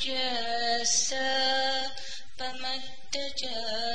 Just Jasa Pamatta Jasa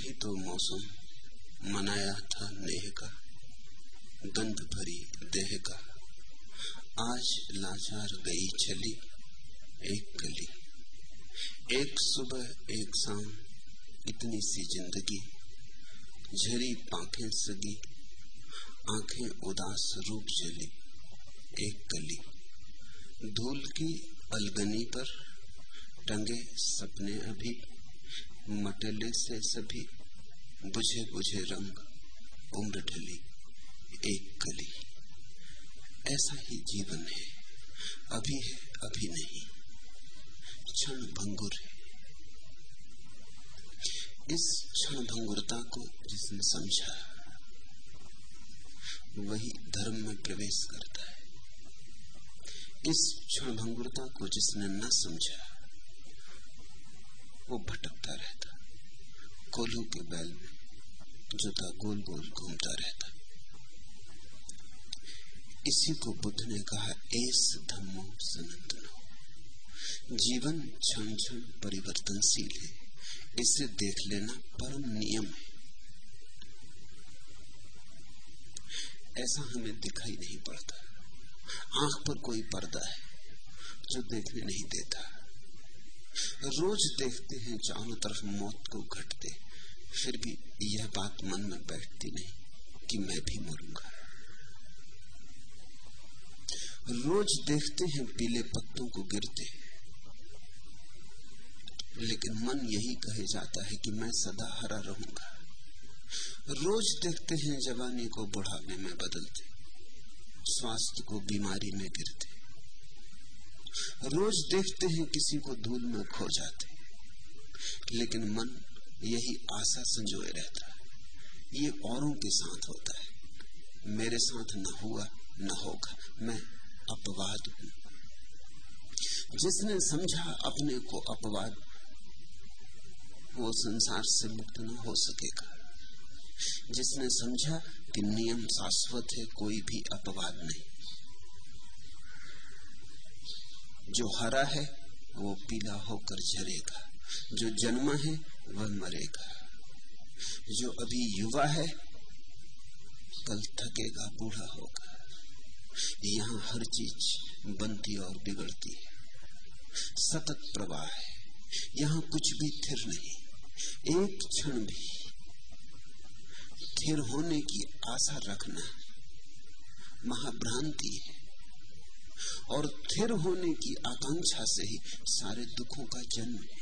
ही तो मौसम मनाया था नेह का, गंध भरी देह का। आज लाचार गई चली एक कली एक सुबह, एक शाम, इतनी सी ज़िंदगी, झरी पाखे सगी, आँखें उदास रूप चली एक गली। धूल की अलगनी पर टंगे सपने अभी मटले से सभी बुझे बुझे रंग उम्र ढली, एक कली। ऐसा ही जीवन है, अभी है, अभी नहीं। क्षण भंगुर है। इस क्षण भंगुरता को जिसने समझा, वही धर्म में प्रवेश करता है। इस क्षण भंगुरता को जिसने न समझा, वो भटकता रहता कोल्हू के बैल में जूता गोल गोल घूमता रहता। इसी को बुद्ध ने कहा, एस धम्मो सनातनो। जीवन क्षण क्षण परिवर्तनशील है। इसे देख लेना परम नियम है। ऐसा हमें दिखाई नहीं पड़ता। आँख पर कोई पर्दा है जो देखने नहीं देता। रोज देखते हैं चारों तरफ़ मौत को घटते। फिर भी यह बात मन में बैठती नहीं कि मैं भी मरूँगा। रोज देखते हैं पीले पत्तों को गिरते। लेकिन मन यही कहे जाता है कि मैं सदा हरा रहूँगा। रोज देखते हैं जवानी को बुढ़ापे में बदलते। स्वास्थ्य को बीमारी में गिरते। रोज देखते हैं किसी को धूल में खो जाते लेकिन मन यही आशा संजोए रहता है। ये औरों के साथ होता है। मेरे साथ न हुआ, न होगा। मैं अपवाद हूँ। जिसने समझा अपने को अपवाद, वो संसार से मुक्त न हो सकेगा। जिसने समझा कि नियम शाश्वत है, कोई भी अपवाद नहीं। जो हरा है, वो पीला होकर झरेगा। जो जन्मा है, वह मरेगा। जो अभी युवा है, कल थकेगा, बूढ़ा होगा। यहाँ हर चीज़ बनती और बिगड़ती है। सतत प्रवाह है। यहाँ कुछ भी थिर नहीं, एक क्षण भी। थिर होने की आशा रखना महाभ्रांति है। और थिर होने की आकांक्षा से ही सारे दुखों का जन्म है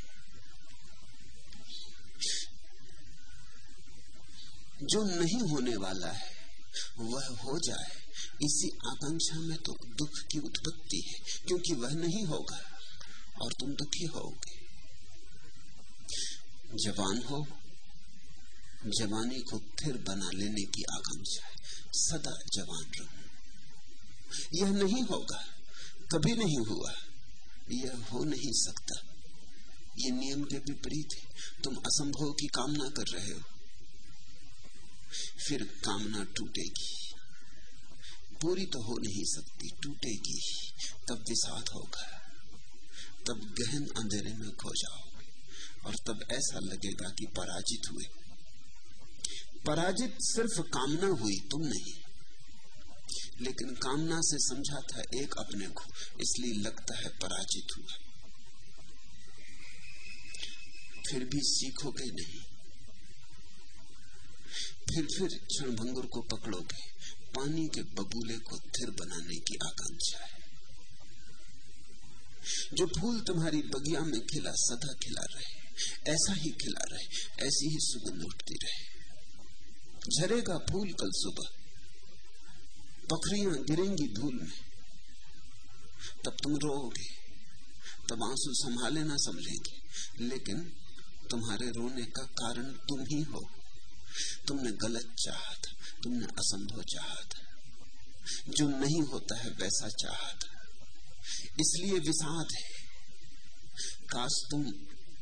जो नहीं होने वाला है, वह हो जाए। इसी आकांक्षा में तो दुख की उत्पत्ति है, क्योंकि वह नहीं होगा, और तुम दुखी होगे जवान हो, जवानी को फिर बना लेने की आकांक्षा है। सदा जवान रहो। यह नहीं होगा। कभी नहीं हुआ। यह हो नहीं सकता। ये नियम के विपरीत है। तुम असंभव की कामना कर रहे हो। फिर कामना टूटेगी। पूरी तो हो नहीं सकती। टूटेगी। तब विषाद होगा। तब गहन अंधेरे में खो जाओ। और तब ऐसा लगेगा कि पराजित हुए। पराजित सिर्फ़ कामना हुई, तुम नहीं। लेकिन कामना से समझा था एक अपने को, इसलिए लगता है पराजित हुआ। फिर भी सीखोगे नहीं। फिर फिर क्षण भंगुर को पकड़ोगे। पानी के बबूले को थिर बनाने की आकांक्षा है। जो फूल तुम्हारी बगिया में खिला, सदा खिला रहे। ऐसा ही खिला रहे, ऐसी ही सुगंध उठती रहे। झरेगा फूल कल सुबह। पखरियाँ गिरेंगी धूल में। तब तुम रोओगे, तब आँसू संभाले ना समझेंगे। लेकिन तुम्हारे रोने का कारण तुम ही हो। तुमने गलत चाहा था तुमने असंभव चाहा था जो नहीं होता है वैसा चाहा था इसलिए विषाद है। काश तुम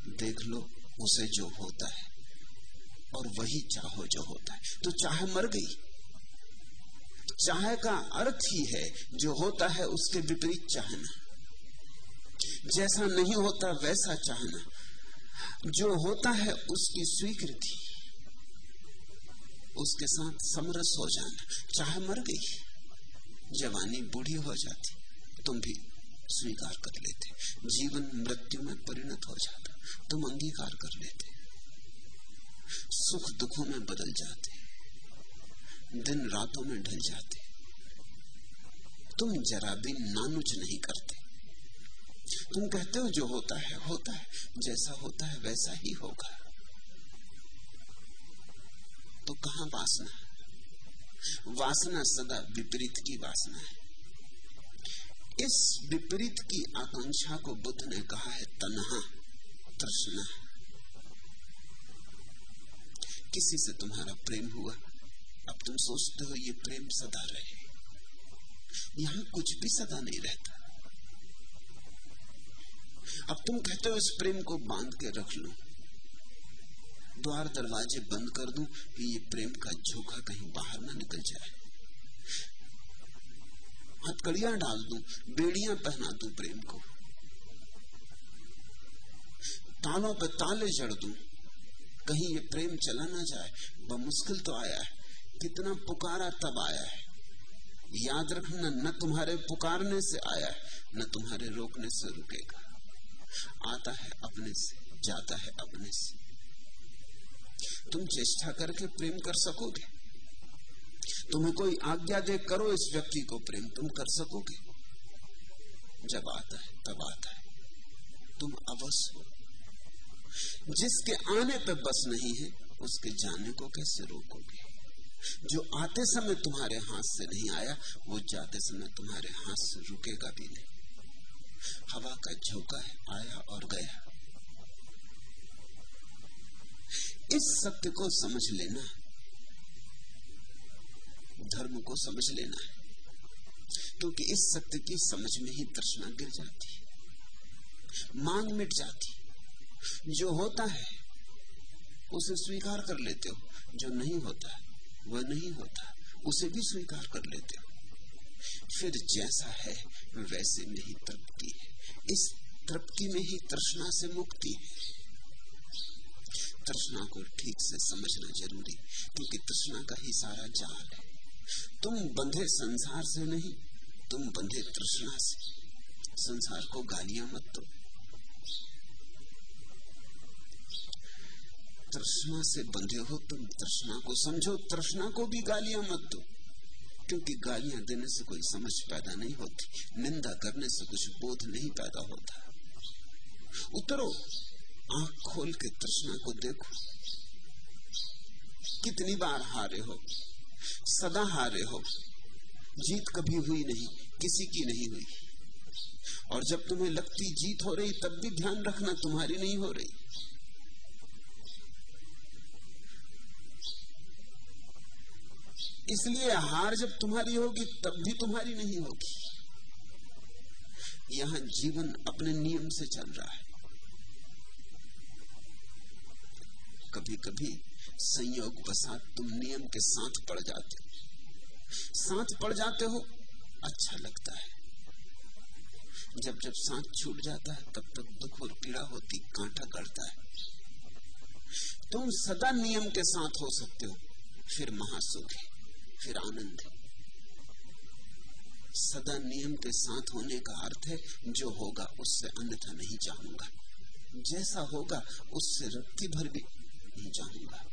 देख लो उसे जो होता है, और वही चाहो जो होता है। तो चाह मर गई। चाह का अर्थ ही है, जो होता है उसके विपरीत चाहना। जैसा नहीं होता वैसा चाहना। जो होता है उसकी स्वीकृति। उसके साथ समरस हो जाना। चाहे मर गई, जवानी बूढ़ी हो जाती, तुम भी स्वीकार कर लेते। जीवन मृत्यु में परिणत हो जाता, तुम अंगीकार कर लेते। सुख दुखों में बदल जाते। दिन रातों में ढल जाते तुम जरा भी नानुच नहीं करते। तुम कहते हो जो होता है होता है। जैसा होता है, वैसा ही होगा। तो कहा वासना वासना सदा विपरीत की वासना है। इस विपरीत की आकांक्षा को बुद्ध ने कहा है, तनहा, तृष्णा। किसी से तुम्हारा प्रेम हुआ? अब तुम सोचते हो ये प्रेम सदा रहे। यहाँ कुछ भी सदा नहीं रहता। अब तुम कहते हो इस प्रेम को बाँध के रख लो। द्वार दरवाजे बंद कर दूँ कि ये प्रेम का झोंका कहीं बाहर ना निकल जाए। हथकड़ियाँ डाल दूँ, बेड़ियाँ पहना दूँ प्रेम को। तालों पे ताले जड़ दूँ, कहीं ये प्रेम चला ना जाए, बमुश्किल तो आया है। कितना पुकारा तब आया है। याद रखना, न तुम्हारे पुकारने से आया है, न तुम्हारे रोकने से रुकेगा। आता है अपने से, जाता है अपने से। तुम चेष्टा करके प्रेम कर सकोगे? तुम्हें कोई आज्ञा दे करो इस व्यक्ति को प्रेम, तुम कर सकोगे? जब आता है, तब आता है। तुम अवश्य हो। जिसके आने पर बस नहीं है, उसके जाने को कैसे रोकोगे? जो आते समय तुम्हारे हाथ से नहीं आया, वो जाते समय तुम्हारे हाथ से रुकेगा भी नहीं। हवा का झोंका है, आया और गया। इस सत्य को समझ लेना धर्म को समझ लेना है। क्योंकि इस सत्य की समझ में ही तृष्णा गिर जाती है। मांग मिट जाती जो होता है, उसे स्वीकार कर लेते हो, जो नहीं होता वह नहीं होता। उसे भी स्वीकार कर लेते हो। फिर जैसा है, वैसे में ही तृप्ति है। इस तृप्ति में ही तृष्णा से मुक्ति है। तृष्णा को ठीक से समझना ज़रूरी, क्योंकि तृष्णा का ही सारा जाल है। तुम बंधे संसार से नहीं, तुम बंधे तृष्णा से। संसार को गालियाँ मत दो। तृष्णा से बंधे हो तुम, तृष्णा को समझो, तृष्णा को भी गालियाँ मत दो। क्योंकि गालियाँ देने से कोई समझ पैदा नहीं होती, निंदा करने से कुछ बोध नहीं पैदा होता। उतरो, आँख खोल के तृष्णा को देखो। कितनी बार हारे हो, सदा हारे हो, जीत कभी हुई नहीं, किसी की नहीं हुई। और जब तुम्हें लगती जीत हो रही, तब भी ध्यान रखना तुम्हारी नहीं हो रही। इसलिए हार जब तुम्हारी होगी, तब भी तुम्हारी नहीं होगी। यहाँ जीवन अपने नियम से चल रहा है। कभी कभी संयोग बसात तुम नियम के साथ पड़ जाते हो। साथ पड़ जाते हो अच्छा लगता है। जब जब साथ छूट जाता है, तब तक दुख और पीड़ा होती, कांटा गढ़ता है। तुम सदा नियम के साथ हो सकते हो, फिर महासुख है। फिर आनंद है। सदा नियम के साथ होने का अर्थ है, जो होगा उससे अन्यथा नहीं चाहूँगा जैसा होगा, उससे रत्ती भर भी नहीं चाहूँगा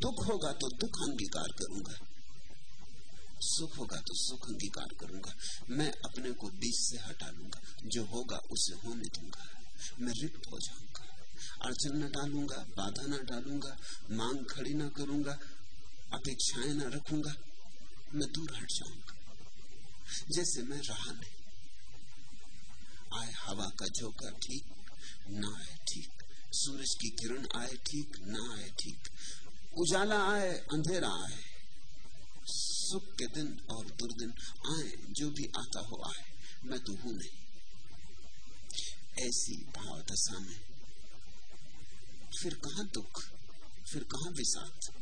दुख होगा तो दुख अंगीकार करूँगा। सुख होगा तो सुख अंगीकार करूँगा। मैं अपने को बीच से हटा लूँगा। जो होगा उसे होने दूँगा। मैं रिक्त हो जाऊँगा। अड़चन न डालूँगा, बाधा न डालूँगा, मांग खड़ी ना करूँगा। अपेक्षाएँ न रखूँगा, मैं दूर हट जाऊँगा। जैसे मैं रहा नहीं। आए हवा का झोंका ठीक, ना आए ठीक। सूरज की किरण आए ठीक, ना आए ठीक। उजाला आए, अंधेरा आए। सुख के दिन और दुर्दिन आए, जो भी आता हो आए। मैं तो हूँ नहीं। ऐसी भाव दशा में। फिर कहा दुख, फिर कहा विषाद?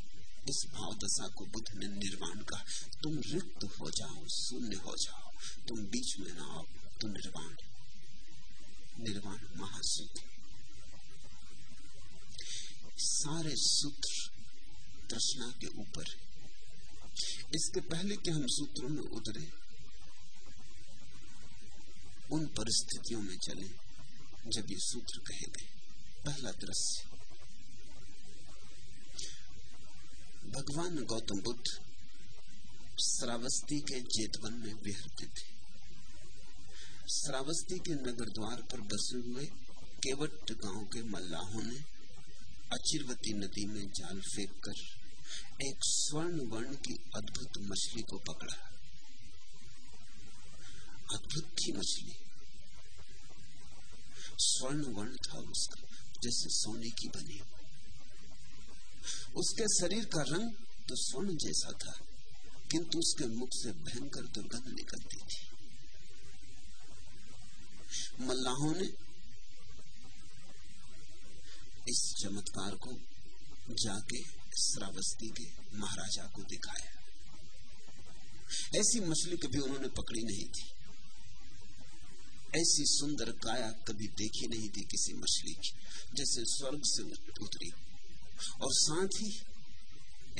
इस भाव दशा को बुद्ध ने निर्वाण का तुम रिक्त हो जाओ, शून्य हो जाओ, तुम बीच में ना आओ तो निर्वाण निर्वाण महासूत्र सारे सूत्र तृष्णा के ऊपर। इसके पहले कि हम सूत्रों में उतरे, उन परिस्थितियों में चले, जब ये सूत्र कहे गए, पहला दृश्य। भगवान गौतम बुद्ध श्रावस्ती के जेतवन में विहरते थे। श्रावस्ती के नगर द्वार पर बसे हुए केवट गाँव के मल्लाहों ने अचिरवती नदी में जाल फेंक कर एक स्वर्ण वर्ण की अद्भुत मछली को पकड़ा। अद्भुत थी मछली। स्वर्ण वर्ण था उसका, जैसे सोने की बनी। उसके शरीर का रंग तो स्वर्ण जैसा था, किंतु उसके मुख से भयंकर दुर्गंध निकलती थी। मल्लाहों ने इस चमत्कार को जाके श्रावस्ती के महाराजा को दिखाया। ऐसी मछली कभी उन्होंने पकड़ी नहीं थी। ऐसी सुंदर काया कभी देखी नहीं थी किसी मछली की, जैसे स्वर्ग से उतरी और साथ ही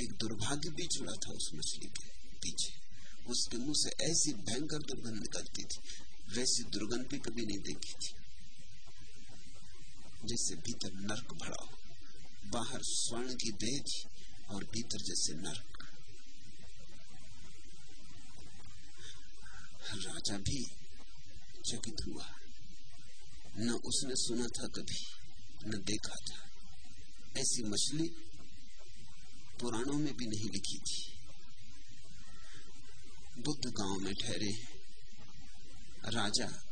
एक दुर्भाग्य भी जुड़ा था उस मछली के पीछे। उसके मुँह से ऐसी भयंकर दुर्गंध निकलती थी, वैसी दुर्गंध भी कभी नहीं देखी थी, जैसे भीतर नरक भरा हो। बाहर स्वर्ण की देह थी और भीतर जैसे नरक। राजा भी चकित हुआ। न उसने सुना था कभी, न देखा था। ऐसी मछली पुराणों में भी नहीं लिखी थी। बुद्ध गाँव में ठहरे राजा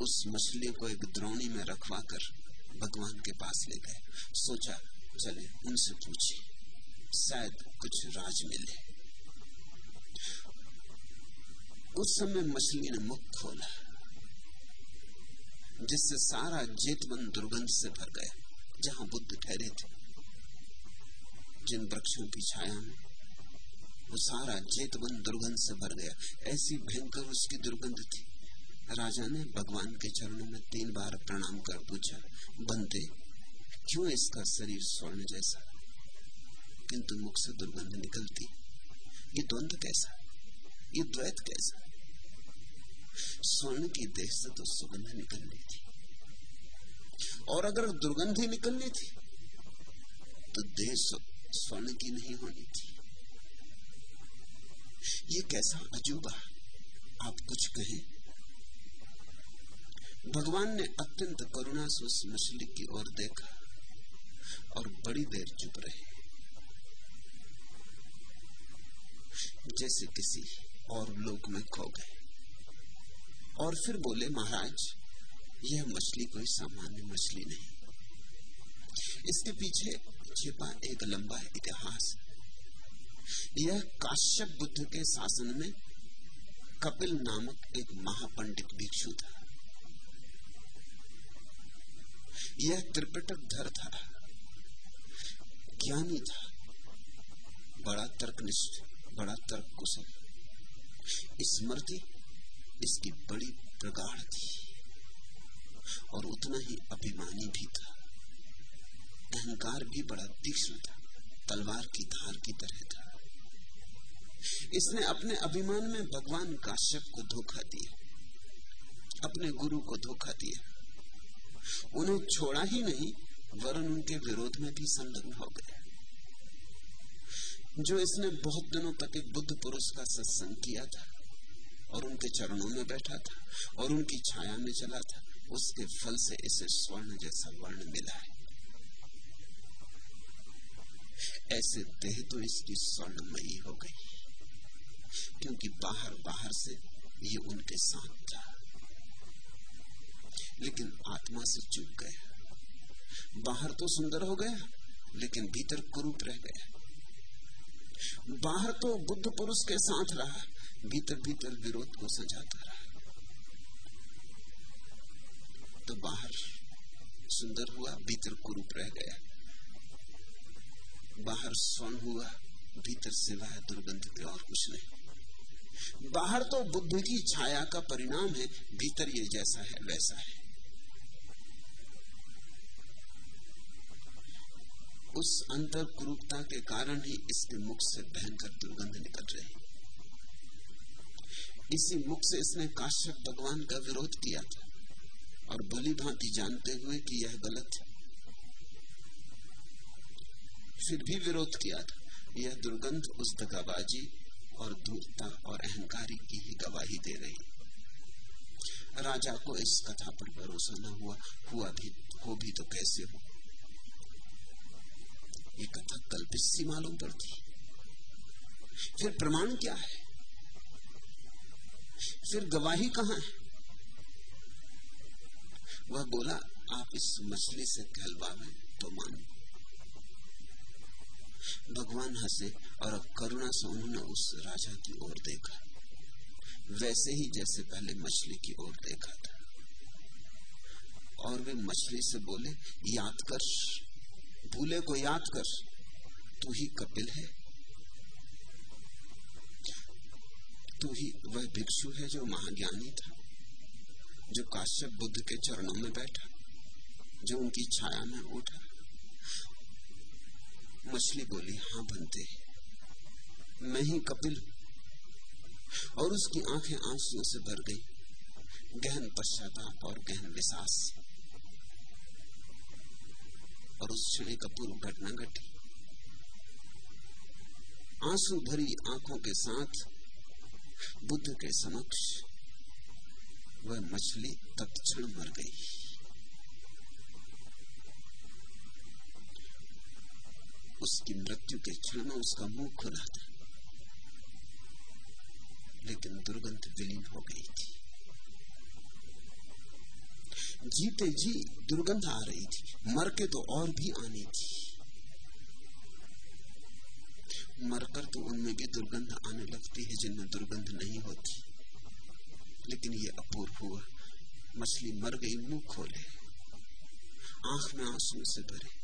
उस मछली को एक द्रोणी में रखवा कर भगवान के पास ले गए। सोचा, चले, उनसे पूछे, शायद कुछ राज मिले। उस समय मछली ने मुख खोला, जिससे सारा जेतवन दुर्गंध से भर गया, जहाँ बुद्ध ठहरे थे। जिन वृक्षों की छाया में वो सारा जेतवन दुर्गंध से भर गया। ऐसी भयंकर उसकी दुर्गंध थी। राजा ने भगवान के चरणों में तीन बार प्रणाम कर पूछा बनते क्यों इसका शरीर स्वर्ण जैसा? किंतु मुख से दुर्गंध निकलती। ये द्वंद्व कैसा? ये द्वैत कैसा? स्वर्ण की देह से तो सुगंध निकलनी थी। और अगर दुर्गंध ही निकलनी थी तो देह स्वर्ण की नहीं होनी थी। ये कैसा अजूबा, आप कुछ कहें? भगवान ने अत्यंत करुणा से उस मछली की ओर देखा और बड़ी देर चुप रहे। जैसे किसी और लोक में खो गए। और फिर बोले, महाराज, यह मछली कोई सामान्य मछली नहीं। इसके पीछे छिपा एक लंबा इतिहास। यह काश्यप बुद्ध के शासन में कपिल नामक एक महापंडित भिक्षु था। यह त्रिपिटक धर था। ज्ञानी था। बड़ा तर्कनिष्ठ, बड़ा तर्क कुशल स्मृति इसकी बड़ी प्रगाढ़ थी और उतना ही अभिमानी भी था। अहंकार भी बड़ा तीक्ष्ण था। तलवार की धार की तरह था। इसने अपने अभिमान में भगवान काश्यप को धोखा दिया। अपने गुरु को धोखा दिया। उन्हें छोड़ा ही नहीं, वरन उनके विरोध में भी संलग्न हो गया। जो इसने बहुत दिनों तक एक बुद्ध पुरुष का सत्संग किया था और उनके चरणों में बैठा था और उनकी छाया में चला था, उसके फल से इसे स्वर्ण जैसा वर्ण मिला है। ऐसे देह तो इसकी स्वर्णमयी हो गई। क्योंकि बाहर बाहर से ये उनके साथ था लेकिन आत्मा से चुप गया। बाहर तो सुंदर हो गया, लेकिन भीतर कुरूप रह गया। बाहर तो बुद्ध पुरुष के साथ रहा, भीतर भीतर विरोध को सजाता रहा। तो बाहर सुंदर हुआ, भीतर कुरूप रह गया। बाहर स्वर्ण हुआ, भीतर सिवाय दुर्गंध के और कुछ नहीं। बाहर तो बुद्ध की छाया का परिणाम है, भीतर ये जैसा है, वैसा है। उस अंतर कुरूपता के कारण ही इसके मुख से भयंकर दुर्गंध निकल रही। इसी मुख से इसने काश्यप भगवान का विरोध किया था और भली भांति जानते हुए कि यह गलत है। फिर भी विरोध किया था। यह दुर्गंध उस दगाबाजी और धूर्ता और अहंकारी की ही गवाही दे रही। राजा को इस कथा पर भरोसा न हुआ हुआ भी, हो भी तो कैसे हो? ये कथा कल्पित सी मालूम पड़ती। फिर प्रमाण क्या है? फिर गवाही कहाँ है? वह बोला, आप इस मछली से कहलवावे तो मानो। भगवान हंसे और अब करुणा से उन्होंने उस राजा की ओर देखा। वैसे ही जैसे पहले मछली की ओर देखा था। और वे मछली से बोले, याद कर, भूले को याद कर, तू ही कपिल है। तू ही वह भिक्षु है जो महाज्ञानी था, जो काश्यप बुद्ध के चरणों में बैठा, जो उनकी छाया में उठा। मछली बोली, हाँ बनते मैं ही कपिल और उसकी आँखें आंसुओं से भर गई। गहन पश्चाताप और गहन विश्वास। और उस क्षण का पूर्व घटना घटी। आँसू भरी आँखों के साथ, बुद्ध के समक्ष, वह मछली तत्क्षण मर गई। उसकी मृत्यु के क्षण में उसका मुँह खुला था। लेकिन दुर्गंध विलीन हो गई थी। जीते जी दुर्गंध आ रही थी। मर के तो और भी आनी थी। मरकर तो उनमें भी दुर्गंध आने लगती है जिनमें दुर्गंध नहीं होती। लेकिन ये अपूर्व हुआ। मछली मर गई, मुँह खोले। आँख में आँसू से भरे।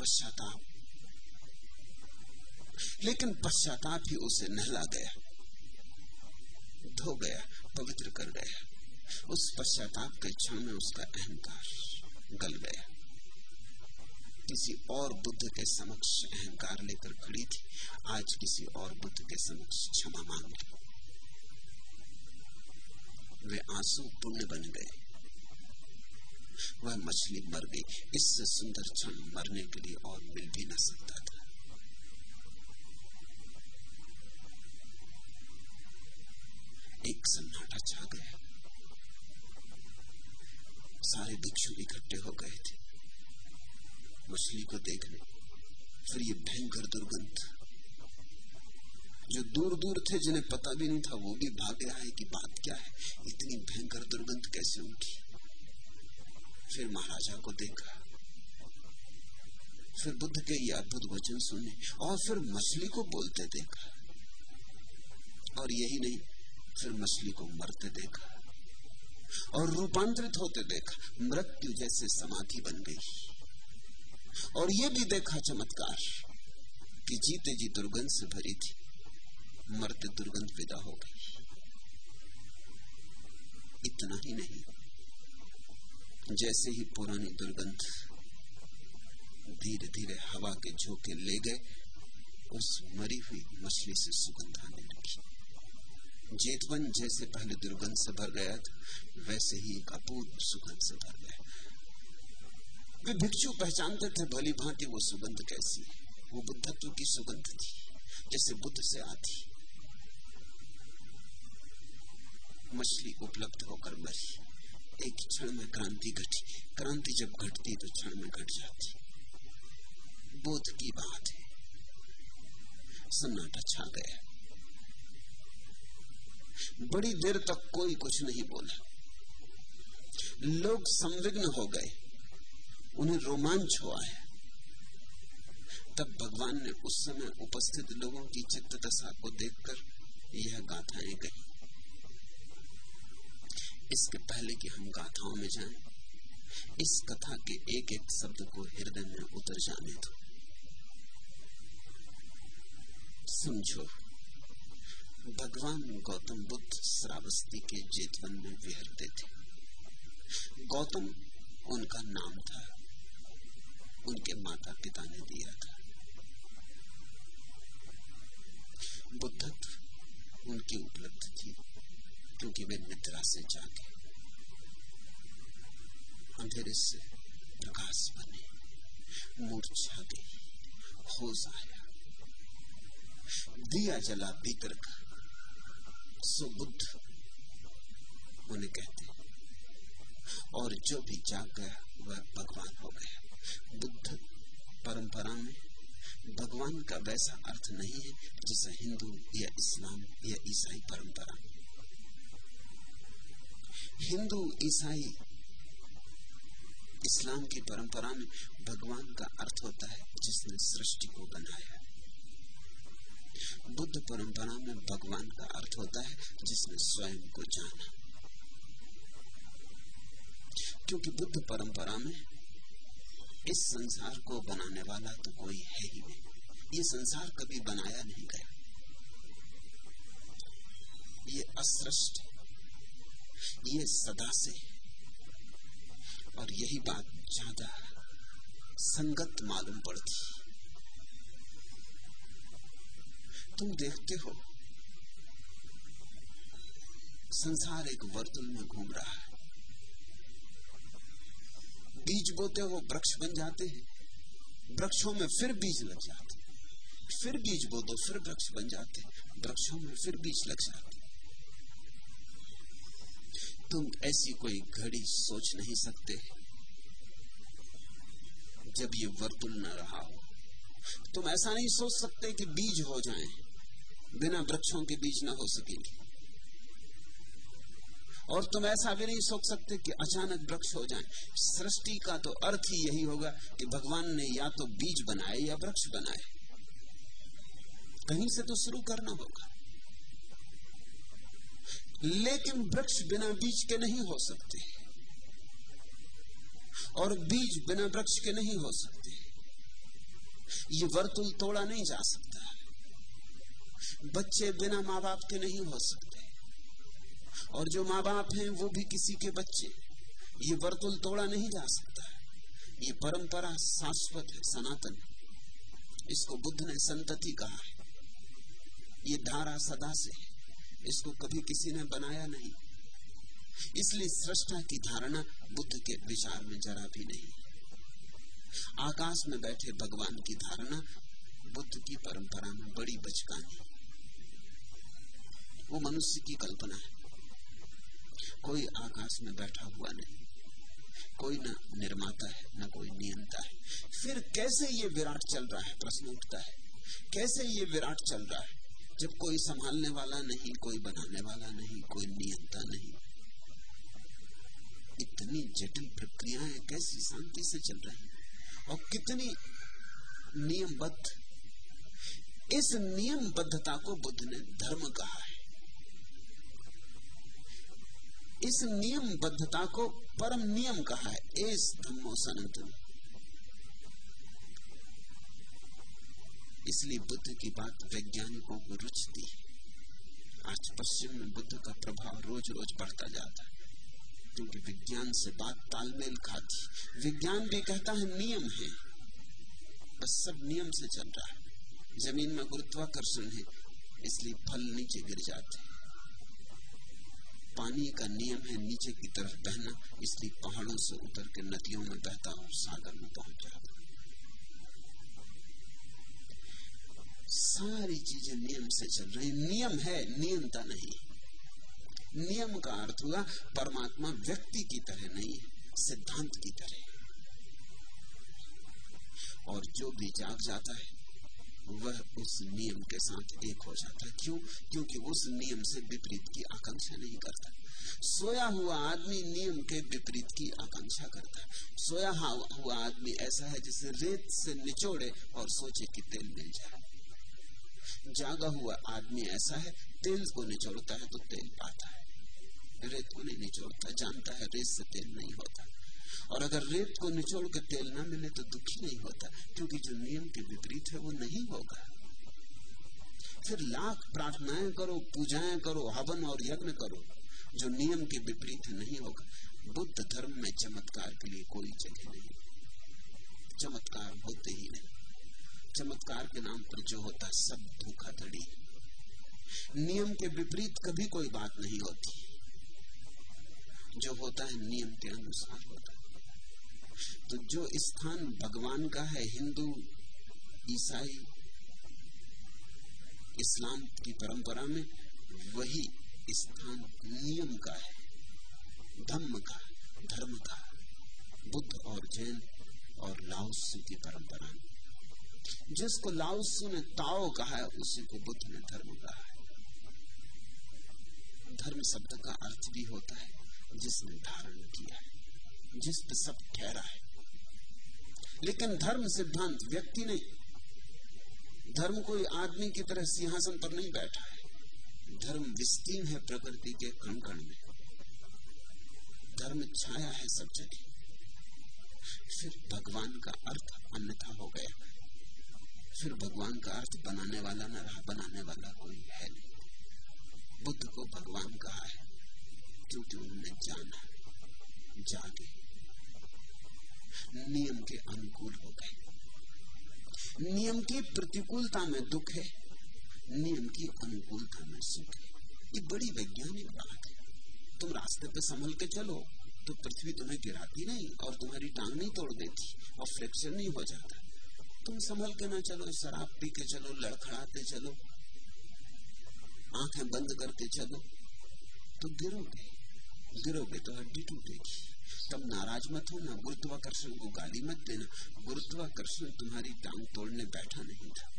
पश्चाताप। लेकिन पश्चाताप ही उसे नहला गया। धो गया, पवित्र कर गया। उस पश्चाताप के क्षण में उसका अहंकार गल गया। किसी और बुद्ध के समक्ष अहंकार लेकर खड़ी थी। आज किसी और बुद्ध के समक्ष क्षमा मांग वे आँसू पुण्य बन गए। वह मछली मर गई। इससे सुंदर क्षण मरने के लिए और मिल भी न सकता था। एक सन्नाटा छा गया। सारे भिक्षु इकट्ठे हो गए थे। मछली को देखने, फिर ये भयंकर दुर्गंध। जो दूर दूर थे, जिन्हें पता भी नहीं था, वो भी भागे आए कि बात क्या है। इतनी भयंकर दुर्गंध कैसे उठी? फिर महाराजा को देखा। फिर बुद्ध के ये अद्भुत वचन सुने और फिर मछली को बोलते देखा। और यही नहीं, फिर मछली को मरते देखा और रूपांतरित होते देखा। मृत्यु जैसे समाधि बन गई। और ये भी देखा चमत्कार कि जीते जी दुर्गंध से भरी थी, मरते दुर्गंध विदा हो गई। इतना ही नहीं। जैसे ही पुरानी दुर्गंध धीरे धीरे हवा के झोंके ले गए, उस मरी हुई मछली से सुगंध आने लगी। जेतवन जैसे पहले दुर्गंध से भर गया था, वैसे ही एक अपूर्व सुगंध से भर गया। वे भिक्षु पहचानते थे, भली भांति वो सुगंध कैसी है। वो बुद्धत्व की सुगंध थी, जैसे बुद्ध से आती। मछली उपलब्ध होकर मरी। एक क्षण में क्रांति घटी। क्रांति जब घटती तो क्षण में घट जाती। बोध की बात है। सन्नाटा छा गया। बड़ी देर तक कोई कुछ नहीं बोला। लोग संविग्न हो गए। उन्हें रोमांच हुआ है। तब भगवान ने उस समय उपस्थित लोगों की चित्त दशा को देखकर यह गाथाएँ कही। इसके पहले कि हम गाथाओं में जाएँ, इस कथा के एक एक शब्द को हृदय में उतर जाने दो। समझो भगवान गौतम बुद्ध श्रावस्ती के जेतवन में विहरते थे। गौतम उनका नाम था उनके माता पिता ने दिया था। बुद्धत्व उनकी उपलब्धि थी। क्योंकि वे निद्रा से जागे अंधेरे से प्रकाश बने मूर्छा गई होश आया दिया जला भीतर का सो बुद्ध उन्हें कहते और जो भी जाग गया वह भगवान हो गया बुद्ध परंपरा में भगवान का वैसा अर्थ नहीं है जैसा हिंदू या इस्लाम या ईसाई परंपरा हिंदू ईसाई इस्लाम की परंपरा में भगवान का अर्थ होता है जिसने सृष्टि को बनाया। बुद्ध परंपरा में भगवान का अर्थ होता है जिसने स्वयं को जाना। क्योंकि बुद्ध परंपरा में इस संसार को बनाने वाला तो कोई है ही नहीं। ये संसार कभी बनाया नहीं गया। ये असृष्ट ये सदा से और यही बात ज़्यादा संगत मालूम पड़ती तुम देखते हो, संसार एक वर्तुल में घूम रहा है। बीज बोते हो वृक्ष बन जाते हैं। वृक्षों में फिर बीज लग जाते फिर बीज बो दो फिर वृक्ष बन जाते वृक्षों में फिर बीज लग जाते तुम ऐसी कोई घड़ी सोच नहीं सकते जब ये वर्तुल न रहा हो। तुम ऐसा नहीं सोच सकते कि बीज हो जाएँ, बिना वृक्षों के बीज न हो सकेंगे। और तुम ऐसा भी नहीं सोच सकते कि अचानक वृक्ष हो जाएँ। सृष्टि का तो अर्थ ही यही होगा कि भगवान ने या तो बीज बनाए या वृक्ष बनाए। कहीं से तो शुरू करना होगा। लेकिन वृक्ष बिना बीज के नहीं हो सकते। और बीज बिना वृक्ष के नहीं हो सकते। ये वर्तुल तोड़ा नहीं जा सकता। बच्चे बिना माँ बाप के नहीं हो सकते। और जो माँ बाप हैं, वो भी किसी के बच्चे। ये वर्तुल तोड़ा नहीं जा सकता। ये परंपरा शाश्वत है, सनातन। इसको बुद्ध ने संतति कहा है। ये धारा सदा से है। इसको कभी किसी ने बनाया नहीं। इसलिए सृष्टा की धारणा बुद्ध के विचार में जरा भी नहीं। आकाश में बैठे भगवान की धारणा बुद्ध की परंपरा में बड़ी बचकानी। वो मनुष्य की कल्पना है। कोई आकाश में बैठा हुआ नहीं। कोई न निर्माता है, न कोई नियंता है। फिर कैसे ये विराट चल रहा है? प्रश्न उठता है। कैसे ये विराट चल रहा है? जब कोई संभालने वाला नहीं, कोई बनाने वाला नहीं, कोई नियंता नहीं। इतनी जटिल प्रक्रियाएँ कैसी शांति से चल रही और कितनी नियमबद्ध। इस नियमबद्धता को बुद्ध ने धर्म कहा है। इस नियमबद्धता को परम नियम कहा है। एस धम्मो सनातन। इसलिए बुद्ध की बात वैज्ञानिकों को रुचती है। आज पश्चिम में बुद्ध का प्रभाव रोज रोज बढ़ता जाता है। क्योंकि विज्ञान से बात तालमेल खाती विज्ञान भी कहता है, नियम है। बस सब नियम से चल रहा है। ज़मीन में गुरुत्वाकर्षण है, इसलिए फल नीचे गिर जाते हैं। पानी का नियम है, नीचे की तरफ़ बहना, इसलिए पहाड़ों से उतर के नदियों में बहता और सागर में पहुँच जाता सारी चीज़ें नियम से चल रही नियम है, नियमता नहीं। नियम का अर्थ हुआ, परमात्मा व्यक्ति की तरह नहीं, सिद्धांत की तरह। और जो भी जाग जाता है, वह उस नियम के साथ एक हो जाता है। क्यों? क्योंकि उस नियम से विपरीत की आकांक्षा नहीं करता। सोया हुआ आदमी नियम के विपरीत की आकांक्षा करता है। सोया हुआ आदमी ऐसा है जिसे रेत से निचोड़े और सोचे कि तेल मिल जाए। जागा हुआ आदमी ऐसा है, तेल को निचोड़ता है तो तेल पाता है। रेत को नहीं निचोड़ता, जानता है रेत से तेल नहीं होता। और अगर रेत को निचोड़ के तेल ना मिले तो दुखी नहीं होता, क्योंकि जो नियम के विपरीत है वो नहीं होगा। फिर लाख प्रार्थनाएँ करो, पूजाएँ करो, हवन और यज्ञ करो, जो नियम के विपरीत नहीं होगा। बुद्ध धर्म में चमत्कार के लिए कोई जगह नहीं। चमत्कार होते ही नहीं। चमत्कार के नाम पर जो होता है, सब धोखाधड़ी। नियम के विपरीत कभी कोई बात नहीं होती। जो होता है, नियम के अनुसार होता है। तो जो स्थान भगवान का है, हिंदू, ईसाई, इस्लाम की परंपरा में, वही स्थान नियम का है, धम्म का धर्म का बुद्ध और जैन और लाओसु की परंपरा में। जिसको लाउसु ने ताओ कहा है, उसी को बुद्ध ने धर्म कहा है। धर्म शब्द का अर्थ भी होता है, जिसने धारण किया है, जिस पे सब ठहरा है। लेकिन धर्म सिद्धांत, व्यक्ति नहीं। धर्म कोई आदमी की तरह सिंहासन पर नहीं बैठा है। धर्म विस्तीर्ण है प्रकृति के कण कण में। धर्म छाया है सब जगह। फिर भगवान का अर्थ अन्यथा हो गया। फिर भगवान का अर्थ बनाने वाला न रहा, बनाने वाला कोई है नहीं। बुद्ध को भगवान कहा है, क्योंकि उन्होंने जाना जागे नियम के अनुकूल हो गए। नियम की प्रतिकूलता में दुख है, नियम की अनुकूलता में सुख है। ये बड़ी वैज्ञानिक बात है। तुम रास्ते पे संभल के चलो तो पृथ्वी तुम्हें गिराती नहीं और तुम्हारी टांग नहीं तोड़ देती और फ्रैक्चर नहीं हो जाता। तुम संभल के ना चलो, शराब पी के चलो, लड़खड़ाते चलो, आँखें बंद करके चलो तो गिरोगे गिरोगे तो हड्डी टूटेगी। तब नाराज़ मत होना, गुरुत्वाकर्षण को गाली मत देना, गुरुत्वाकर्षण तुम्हारी टांग तोड़ने बैठा नहीं था।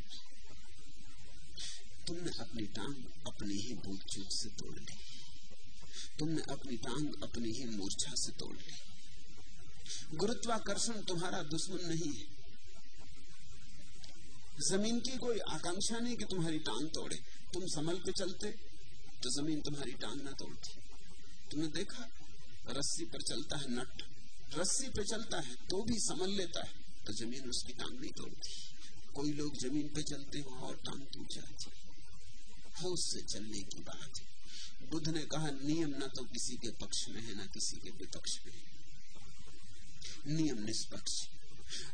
तुमने अपनी टांग अपनी ही भूल चूक से तोड़ ली। तुमने अपनी टांग अपनी ही मूर्छा से तोड़ ली। गुरुत्वाकर्षण तुम्हारा दुश्मन नहीं है। ज़मीन की कोई आकांक्षा नहीं कि तुम्हारी टांग तोड़े। तुम संभल के चलते तो ज़मीन तुम्हारी टांग ना तोड़ती। तुमने देखा? रस्सी पर चलता है नट। रस्सी पे चलता है तो भी संभल लेता है तो ज़मीन उसकी टांग नहीं तोड़ती। कोई लोग ज़मीन पे चलते हो और टांग टूट जाती होश से चलने की बात है। बुद्ध ने कहा, नियम न तो किसी के पक्ष में है, ना किसी के विपक्ष में है। नियम निष्पक्ष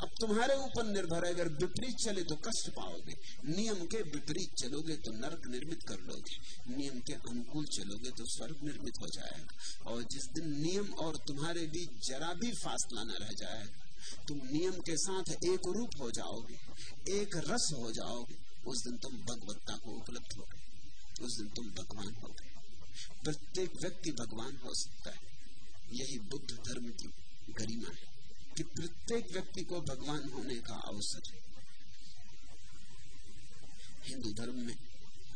अब तुम्हारे ऊपर निर्भर है, अगर विपरीत चले तो कष्ट पाओगे। नियम के विपरीत चलोगे तो नरक निर्मित कर लोगे। नियम के अनुकूल चलोगे तो स्वर्ग निर्मित हो जाएगा। और जिस दिन नियम और तुम्हारे बीच जरा भी फासला न रह जाएगा तुम नियम के साथ एक रूप हो जाओगे, एक रस हो जाओगे। उस दिन तुम भगवत्ता को उपलब्ध हो उस दिन तुम भगवान हो प्रत्येक व्यक्ति भगवान हो सकता है। यही बुद्ध धर्म की गरिमा है। कि प्रत्येक व्यक्ति को भगवान होने का अवसर है। हिंदू धर्म में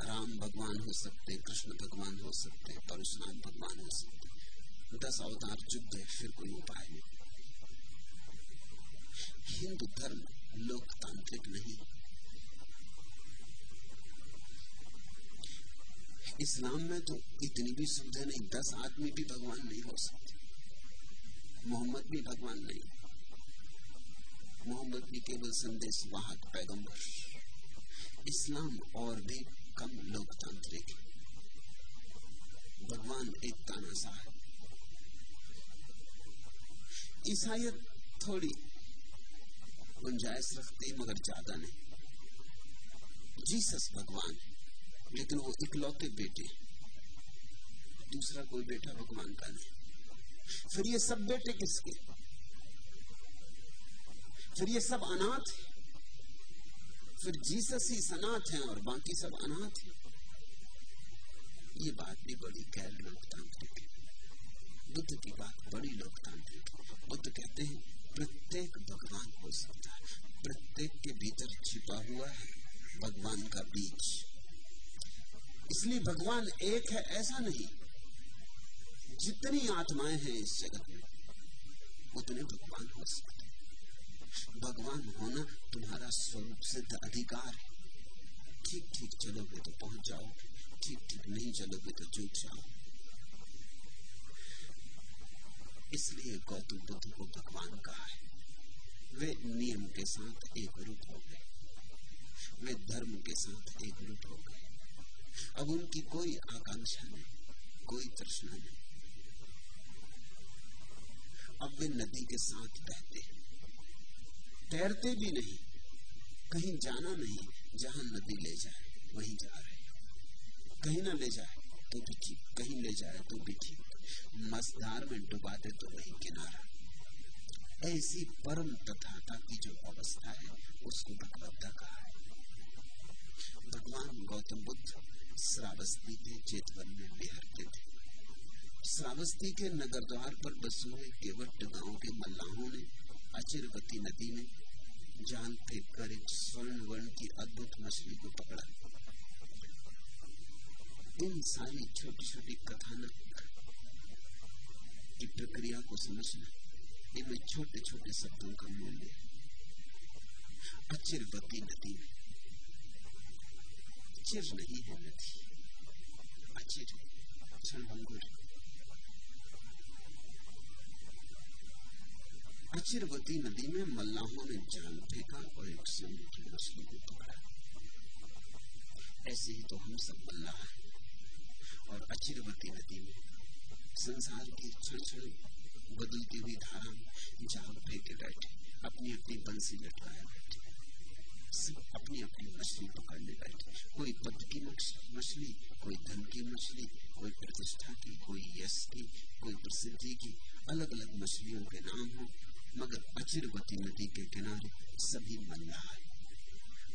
राम भगवान हो सकते, कृष्ण भगवान हो सकते, परशुराम भगवान हो सकते, दस अवतार चुप गए फिर कोई उपाय नहीं। हिंदू धर्म लोकतांत्रिक नहीं। इस्लाम में तो इतनी भी सुविधा नहीं, दस आदमी भी भगवान नहीं हो सकते, मोहम्मद भी भगवान नहीं। मोहम्मद भी केवल संदेश वाहक पैगंबर। इस्लाम और भी कम लोकतांत्रिक। भगवान एक तानाशाह है। ईसाइत थोड़ी गुंजाइश रखती, मगर ज़्यादा नहीं। जीसस भगवान, लेकिन वो इकलौते बेटे दूसरा कोई बेटा भगवान का नहीं। फिर ये सब बेटे किसके? फिर ये सब अनाथ है। फिर जीसस ही सनाथ है और बाकी सब अनाथ है। ये बात भी बड़ी गैर लोकतांत्रिक है। बुद्ध की बात बड़ी लोकतांत्रिक है। बुद्ध कहते हैं, प्रत्येक भगवान हो सकता है। प्रत्येक के भीतर छिपा हुआ है भगवान का बीज। इसलिए भगवान एक है, ऐसा नहीं। जितनी आत्माएँ हैं इस जगत में, उतने भगवान हो सकते भगवान होना तुम्हारा स्वरूप सिद्ध अधिकार है। ठीक ठीक चलोगे तो पहुँच जाओ। ठीक ठीक नहीं चलोगे तो चूक जाओ। इसलिए गौतम बुद्ध को भगवान कहा है। वे नियम के साथ एक रूप हो गए। वे धर्म के साथ एक रूप हो गए। अब उनकी कोई आकांक्षा नहीं, कोई तृष्णा नहीं। अब वे नदी के साथ बहते हैं। तैरते भी नहीं, कहीं जाना नहीं, जहाँ नदी ले जाए, वहीं जा रहे कहीं ना ले जाए तो भी ठीक, कहीं ले जाए तो भी ठीक। मजदार में डुबा दे तो वही किनारा। ऐसी परम तथाता की जो अवस्था है, उसको भगवत्ता कहा है। भगवान गौतम बुद्ध श्रावस्ती के चेतवन में बिहारते थे। श्रावस्ती के नगर द्वार पर बसे हुए केवट गाँव के मल्लाहों ने अचिरवती नदी में जान फेंक कर एक स्वर्ण वर्ण की अद्भुत मछली को पकड़ा। इन सारी छोटी छोटी कथानक की प्रक्रिया को समझना इनमें छोटे छोटे शब्दों का मूल्य अचिरवती नदी में चिर नहीं है नदी, अचिर क्षण अचिरवती नदी में मल्लाहों ने जाल फेंका और एक सोने की मछली को पकड़ा। ऐसे ही तो हम सब मल्लाह हैं। और अचिरवती नदी में संसार की क्षण बदलती हुई धारा में जाल फेंके बैठे अपनी अपनी बंसी लटकाए बैठे। सब अपनी अपनी मछली पकड़ने बैठे। कोई पद की मछली, कोई धन की मछली, कोई प्रतिष्ठा की, कोई यश की, कोई प्रसिद्धि की अलग अलग मछलियों के नाम हो। मगर अचिरवती नदी के किनारे सभी मल्लाह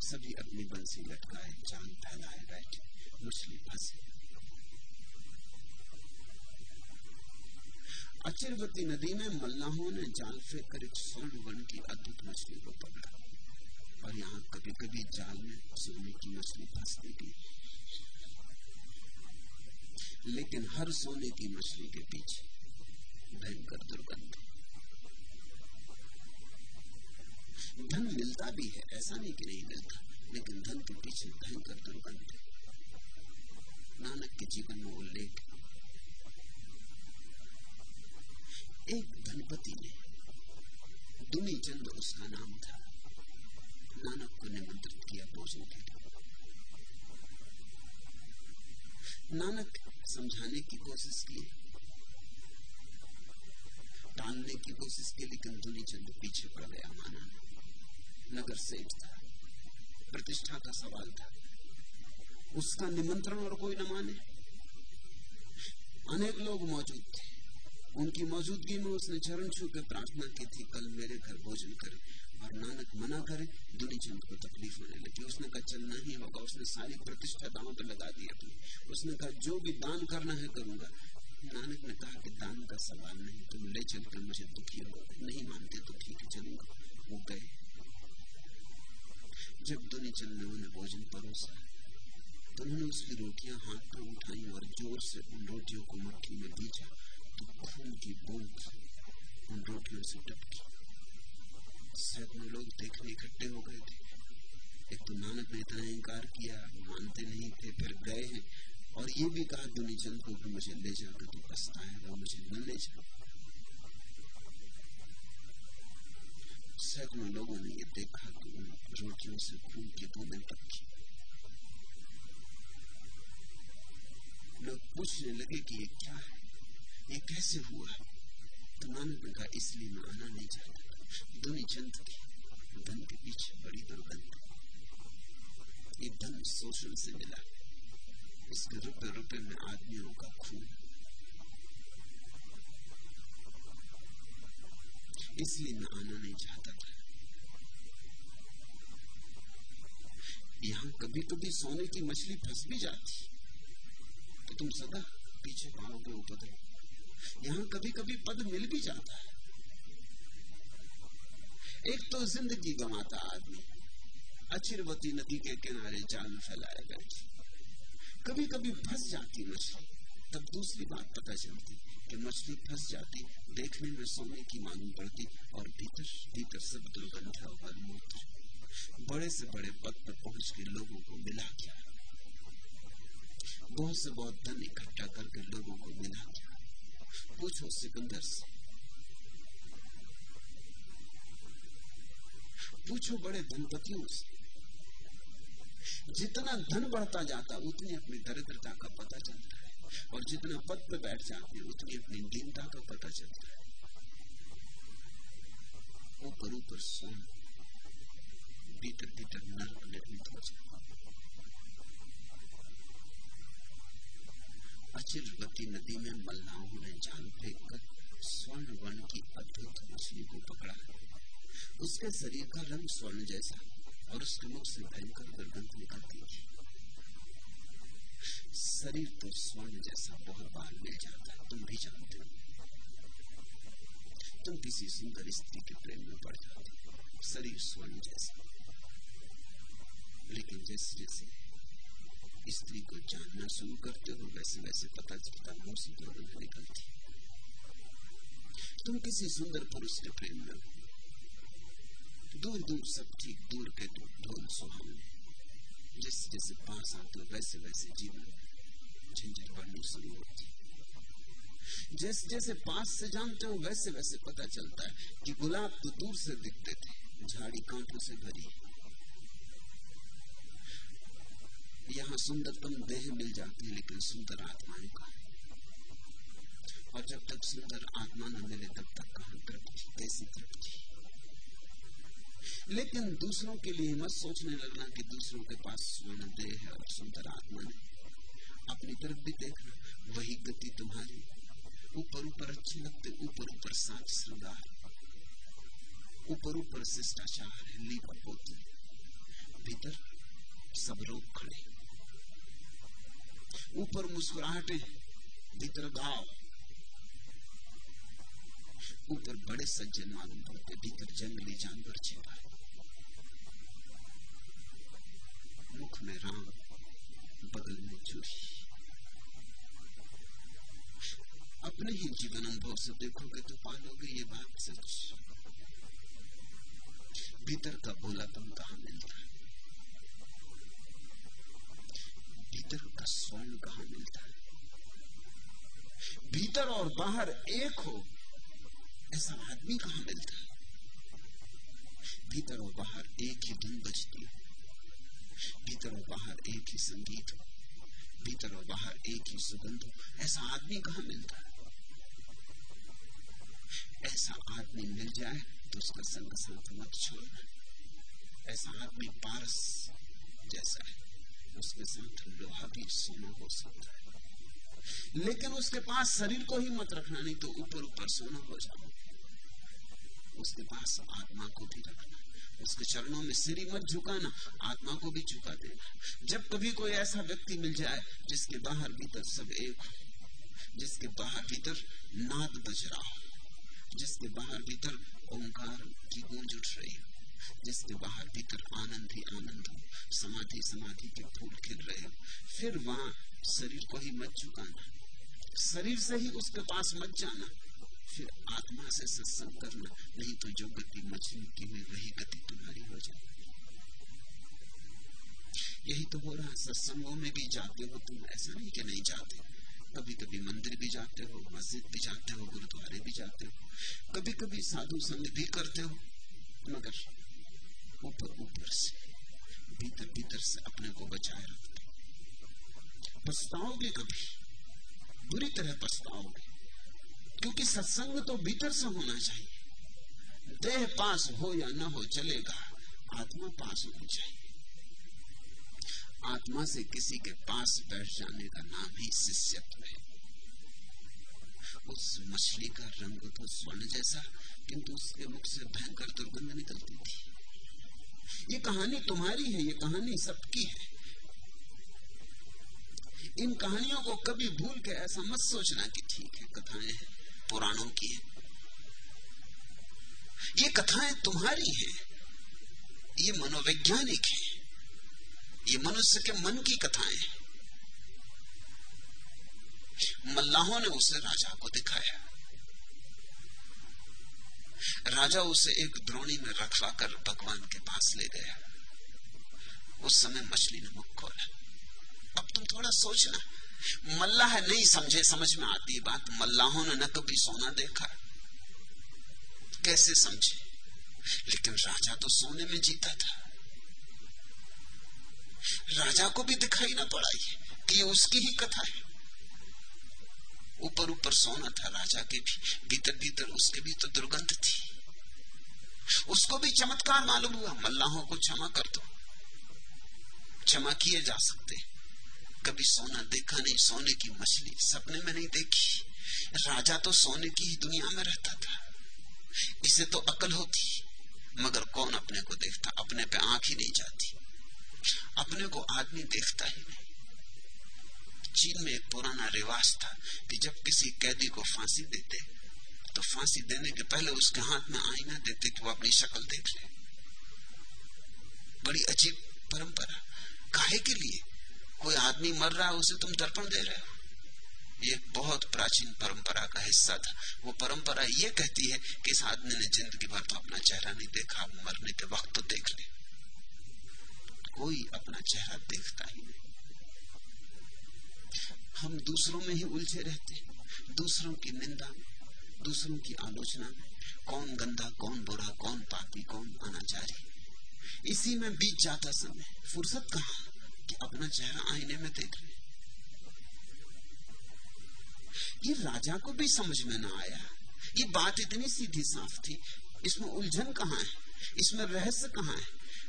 सभी अपनी बंसी लटकाए, जान फैलाए, बैठे, मछली फंसी। अचिरवती नदी में मल्लाहों ने जाल फेंक कर एक स्वर्ण वन की अद्भुत मछली को पकड़ा। और यहाँ कभी कभी जाल में सोने की मछली फंसती भी लेकिन हर सोने की मछली के पीछे भयंकर दुर्गंध। धन मिलता भी है, ऐसा नहीं कि नहीं मिलता, लेकिन धन के पीछे भयंकर दुर्गंध है। नानक के जीवन में उल्लेख एक धनपति ने दुनी चंद उसका नाम था। नानक को निमंत्रित किया, भोजन के लिए। नानक समझाने की कोशिश की। टालने की कोशिश की, लेकिन दुनी चंद पीछे पड़ गया, माना। नगर सेठ था प्रतिष्ठा का सवाल था। उसका निमंत्रण और कोई न माने। अनेक लोग मौजूद थे। उनकी मौजूदगी में उसने चरण छू के प्रार्थना की थी, कल मेरे घर भोजन करे। और नानक मना करे दुनी चंद को तकलीफ़ होने लगी। उसने कहा चलना ही होगा। उसने सारी प्रतिष्ठा दांव पर लगा दी अपनी। उसने कहा, जो भी दान करना है करूँगा। नानक ने कहा कि दान का सवाल नहीं, तुम ले चलकर मुझे दुखी हो। नहीं मानते तो ठीक है, चलूँगा। वो गए। जब दुनी चंद ने उन्हें भोजन परोसा तो उन्होंने उसकी रोटियाँ हाथ में उठाई और ज़ोर से उन रोटियों को मट्टी में बीचा तो खून की बूंद उन रोटियों से टपकी। सैकड़ों लोग देखने इकट्ठे हो गए थे। एक तो नानक ने इतना इंकार किया, मानते नहीं थे, फिर गए हैं। और ये भी कहा दुनी चंद को कि मुझे ले जाकर तो पछताएगा, मुझे न ले जा। सैकड़ों लोगों ने यह देखा कि उन रोटियों से खून की बूंदें टपकी लोग पूछने लगे कि ये क्या है ये कैसे हुआ तो नानक ने इसलिए मैं आना नहीं चाहता दुनी चंद की धन के पीछे बड़ी दुर्गंध ये धन शोषण से मिला इसके रुपए रुपए में आदमियों का खून इसलिए मैं आना नहीं चाहता था यहाँ कभी कभी सोने की मछली फंस भी जाती तो तुम सदा पीछे पाओगे उपद्रव यहाँ कभी कभी पद मिल भी जाता है। एक तो ज़िंदगी गंवाता आदमी। अचिरवती नदी के किनारे जाल फैलाए बैठे कभी कभी फंस जाती मछली, तब दूसरी बात पता चलती कि मछली फंस जाती, देखने में सोने की मालूम पड़ती और भीतर भीतर सब दुर्गंध और मूत्र बड़े से बड़े पद पर पहुँच के लोगों को मिला क्या? बहुत से बहुत धन इकट्ठा करके लोगों को मिला क्या? पूछो सिकंदर से। पूछो बड़े धनपतियों से। जितना धन बढ़ता जाता, उतनी अपनी दरिद्रता का पता चलता है। और जितना पद पे बैठ जाते हैं, उतनी अपनी दीनता का पता चलता है। ऊपर ऊपर सोन भीतर भीतर नर्क निर्मित हो जाता अचिरवती नदी में मल्लाओं ने जाल फेंक कर स्वर्ण वन की अद्भुत मछली को पकड़ा। उसके शरीर का रंग स्वर्ण जैसा और उसके मुख से भयंकर दुर्गंध निकलती थी। शरीर तो स्वर्ण जैसा बहुत बार मिल जाता है, तुम भी जानते हो। तुम किसी सुंदर स्त्री के प्रेम में पड़ जाते हो, शरीर स्वर्ण जैसा। लेकिन जैसे जैसे स्त्री को जानना शुरू करते हो, वैसे वैसे पता चलता मुँह से दुर्गंध निकलती तुम किसी सुंदर पुरुष के प्रेम में दूर दूर सब ठीक दूर के दूर ढोल सुहावने जैसे जैसे पास आते वैसे वैसे जीवन झंझट बढ़नी शुरू होती जैसे जैसे पास से जानते हो वैसे वैसे पता चलता है कि गुलाब तो दूर से दिखते थे, झाड़ी कांटों से भरी। यहाँ सुंदरतम देह मिल जाती है, लेकिन सुंदर आत्माएँ का और जब तक सुंदर आत्मा न मिले, तब तक कहा तृप्ति कैसी तृप्ति लेकिन दूसरों के लिए मत सोचने लगना कि दूसरों के पास स्वर्ण देह है और सुंदर आत्मा नहीं अपनी तरफ़ भी देखना, वही गति तुम्हारी। ऊपर ऊपर अच्छे लगते ऊपर ऊपर साथ श्रृंगार। ऊपर ऊपर शिष्टाचार है लीपा पोती। भीतर सब रोग खड़े। ऊपर मुस्कुराहटे, भीतर घाव ऊपर बड़े सज्जन मालूम पड़ते, भीतर जंगली जानवर छिपा है। मुख में राम, बगल में चूरी अपने ही जीवन अनुभव से देखोगे तो पालोगे ये बात सच। भीतर का भोलापन कहा मिलता है? भीतर का स्वर्ण कहा मिलता है? भीतर और बाहर एक हो ऐसा आदमी कहा मिलता है? भीतर और बाहर एक ही धुन बजती भीतर और बाहर एक ही संगीत भीतर और बाहर एक ही सुगंध ऐसा आदमी कहा मिलता है? ऐसा आदमी मिल जाए तो उसका संग साथ मत छोड़ना। ऐसा आदमी पारस जैसा है, उसके साथ लोहा भी सोना हो सकता है। लेकिन उसके पास शरीर को ही मत रखना, नहीं तो ऊपर ऊपर सोना हो जाओ उसके पास आत्मा को भी रखना उसके चरणों में सिरी मत झुकाना, आत्मा को भी झुका देना। जब कभी कोई ऐसा व्यक्ति मिल जाए, जिसके बाहर भीतर सब एक हो जिसके बाहर भीतर नाद बज रहा हो, जिसके बाहर भीतर ओंकार की गूंज उठ रही हो, जिसके बाहर भीतर आनंद ही आनंद हो, समाधि समाधि के फूल खिल रहे हो, फिर वहाँ शरीर को ही मत झुकाना, शरीर से ही उसके पास मत जाना, फिर से सत्संग करना, नहीं तो जो गति मछली की हुई वही गति तुम्हारी हो जाए यही तो हो रहा है, सत्संगों में भी जाते हो तुम, ऐसा नहीं कि नहीं जाते। कभी कभी मंदिर भी जाते हो, मस्जिद भी जाते हो, गुरुद्वारे भी जाते हो। कभी कभी साधु संग भी करते हो, मगर ऊपर ऊपर से, भीतर भीतर से अपने को बचाए रखते। पछताओगे कभी? बुरी तरह पछताओगे। क्योंकि सत्संग तो भीतर से होना चाहिए। देह पास हो या ना हो चलेगा, आत्मा पास होनी चाहिए। आत्मा से किसी के पास बैठ जाने का नाम ही शिष्यत्व है। उस मछली का रंग तो स्वर्ण जैसा, किंतु उसके मुख से भयंकर दुर्गंध निकलती थी। ये कहानी तुम्हारी है, ये कहानी सबकी है। इन कहानियों को कभी भूल के ऐसा मत सोचना कि ठीक है, कथाएँ हैं। पुराणों की है। ये कथाएँ तुम्हारी हैं। ये मनोवैज्ञानिक है। ये मनुष्य के मन की कथाएँ मल्लाहों ने उसे राजा को दिखाया। राजा उसे एक द्रोणी में रखवा कर भगवान के पास ले गया। उस समय मछली ने मुख खोला। अब तुम थोड़ा सोचना मल्लाह नहीं समझे, समझ में आती बात। मल्लाहों ने न कभी सोना देखा कैसे समझे? लेकिन राजा तो सोने में जीता था। राजा को भी दिखाई ना पड़ा ये, कि उसकी ही कथा है। ऊपर ऊपर सोना था राजा के भी, भीतर भीतर उसके भी तो दुर्गंध थी। उसको भी चमत्कार मालूम हुआ, मल्लाहों को क्षमा कर दो। क्षमा किए जा सकते कभी सोना, देखा नहीं, सोने की मछली, सपने में नहीं देखी। राजा तो सोने की ही दुनिया में रहता था। इसे तो अकल होती, मगर कौन अपने को देखता? अपने पे आँख ही नहीं जाती। अपने को आदमी देखता ही नहीं। चीन में एक पुराना रिवाज था कि जब किसी कैदी को फांसी देते तो फांसी देने के पहले उसके हाथ में आईना देते कि वो अपनी शक्ल देख ले। बड़ी अजीब परंपरा। काहे के लिए? कोई आदमी मर रहा है, उसे तुम दर्पण दे रहे हो। ये बहुत प्राचीन परंपरा का हिस्सा था। वो परंपरा ये कहती है कि इस आदमी ने ज़िंदगी भर तो अपना चेहरा नहीं देखा मरने के वक्त तो देख ले। कोई अपना चेहरा देखता ही नहीं। हम दूसरों में ही उलझे रहते दूसरों की निंदा में दूसरों की आलोचना। में कौन गंदा, कौन बुरा, कौन पापी, कौन अनाचारी। इसी में बीत जाता समय। फुर्सत कहा? कि अपना चेहरा आईने में देख रहे ये राजा को भी समझ में ना आया। ये बात इतनी सीधी साफ़ थी। इसमें उलझन कहाँ है? इसमें रहस्य कहाँ है?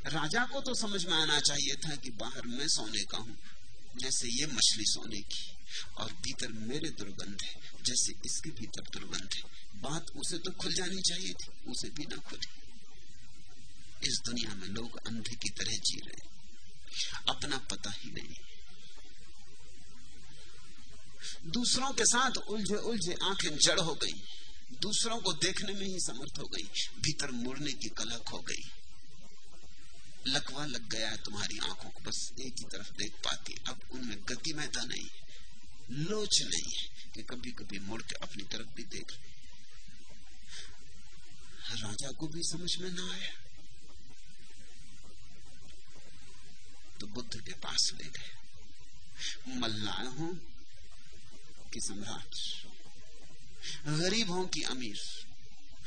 राजा को तो समझ में आना चाहिए था कि बाहर मैं सोने का हूँ, जैसे ये मछली सोने की। और भीतर मेरे दुर्गंध है, जैसे इसके भीतर दुर्गंध है। बात उसे तो खुल जानी चाहिए थी, उसे भी ना खुली। इस दुनिया में लोग अंधे की तरह जी रहे अपना पता ही नहीं। दूसरों के साथ उलझे उलझे आँखें जड़ हो गई। दूसरों को देखने में ही समर्थ हो गई। भीतर मुड़ने की कला खो गई। लकवा लग गया है तुम्हारी आँखों को, बस एक ही तरफ़ देख पाती। अब उनमें गति महता नहीं, लोच नहीं है कि कभी कभी मुड़ के अपनी तरफ़ भी देख। राजा को भी समझ में ना आया। तो बुद्ध के पास ले गए। मल्लाह हो कि सम्राट। गरीब हो कि अमीर।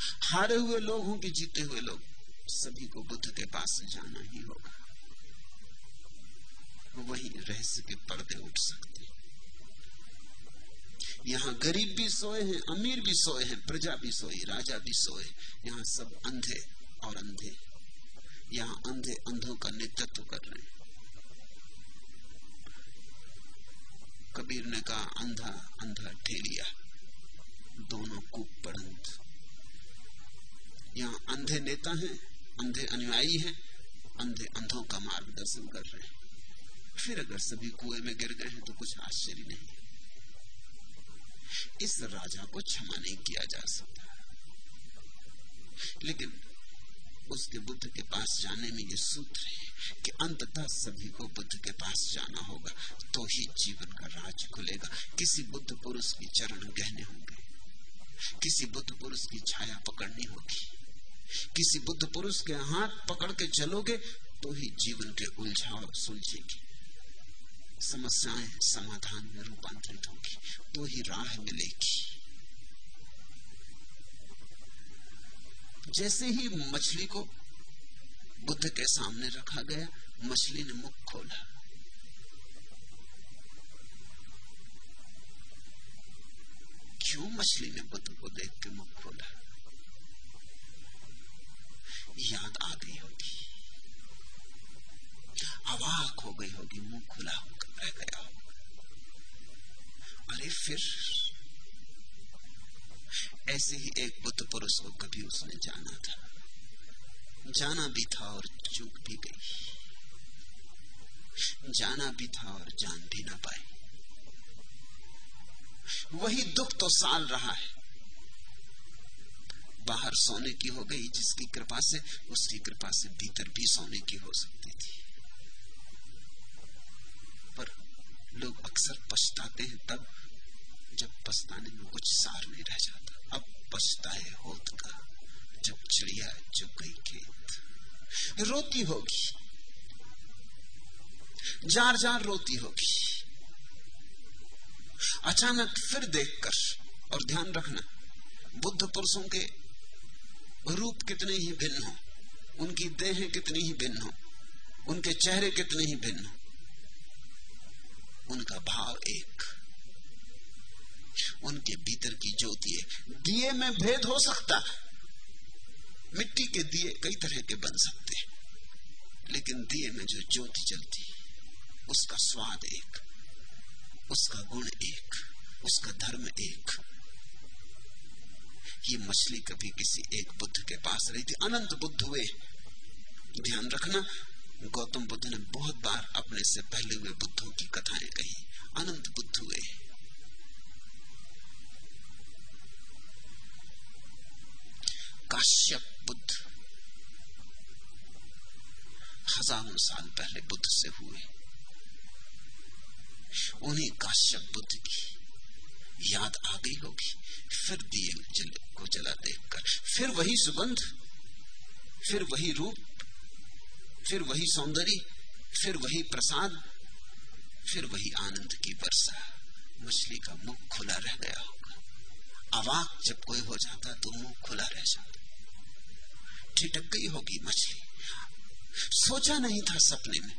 हारे हुए लोग हों कि जीते हुए लोग। सभी को बुद्ध के पास जाना ही होगा। वही रहस्य के पर्दे उठ सकते यहाँ गरीब भी सोए हैं, अमीर भी सोए हैं, प्रजा भी सोई, राजा भी सोए। यहाँ सब अंधे और अंधे। यहाँ अंधे अंधों का नेतृत्व कर रहे हैं। कबीर ने कहा, अंधा अंधा ठेलिया दोनों कूप पड़ंत यहाँ अंधे नेता हैं, अंधे अनुयायी हैं, अंधे अंधों का मार्गदर्शन कर रहे हैं। फिर अगर सभी कुएँ में गिर गए हैं तो कुछ आश्चर्य नहीं। इस राजा को क्षमा नहीं किया जा सकता। लेकिन उसके बुद्ध के पास जाने में ये सूत्र है कि अंततः सभी को बुद्ध के पास जाना होगा तो ही जीवन का राज खुलेगा। किसी बुद्ध पुरुष की चरण गहने होंगे, किसी बुद्ध पुरुष की छाया पकड़नी होगी, किसी बुद्ध पुरुष के हाथ पकड़ के चलोगे तो ही जीवन के उलझाव सुलझेगी। समस्याएँ समाधान में रूपांतरित होगी तो ही राह मिलेगी। जैसे ही मछली को बुद्ध के सामने रखा गया, मछली ने मुख खोला। क्यों मछली ने बुद्ध को देख के मुख खोला? याद आ गई होगी। अवाक हो गई होगी, मुँह खुला होकर रह गया होगा। अरे फिर ऐसे ही एक बुद्ध पुरुष को कभी उसने जाना था। जाना भी था और चूक भी गई। जाना भी था और जान भी ना पाई। वही दुख तो साल रहा है। बाहर सोने की हो गई, जिसकी कृपा से, उसकी कृपा से भीतर भी सोने की हो सकती थी। पर लोग अक्सर पछताते हैं, तब जब पछताने में कुछ सार नहीं रह जाता। अब पछताए होत का जब चिड़िया चुप गई खेत। रोती होगी। जार जार रोती होगी। अचानक फिर देखकर, और ध्यान रखना, बुद्ध पुरुषों के रूप कितने ही भिन्न हो, उनकी देह कितनी ही भिन्न हो, उनके चेहरे कितने ही भिन्न हो, उनका भाव एक। उनके भीतर की ज्योति है। दिए में भेद हो सकता मिट्टी के दिए कई तरह के बन सकते हैं, लेकिन दिए में जो ज्योति चलती उसका स्वाद एक, उसका गुण एक, उसका धर्म एक। ये मछली कभी किसी एक बुद्ध के पास रही थी, अनंत बुद्ध हुए। ध्यान रखना, गौतम बुद्ध ने बहुत बार अपने से पहले हुए बुद्धों की कथाएँ कही, अनंत बुद्ध हुए। काश्यप बुद्ध। हज़ारों साल पहले बुद्ध से हुए। उन्हीं काश्यप बुद्ध की याद आ गई होगी। फिर दिए जल को जला देखकर। फिर वही सुगंध, फिर वही रूप, फिर वही सौंदर्य, फिर वही प्रसाद, फिर वही आनंद की वर्षा। मछली का मुख खुला रह गया होगा। अवाक जब कोई हो जाता तो मुँह खुला रह जाता। ठिटक गई होगी मछली सोचा नहीं था सपने में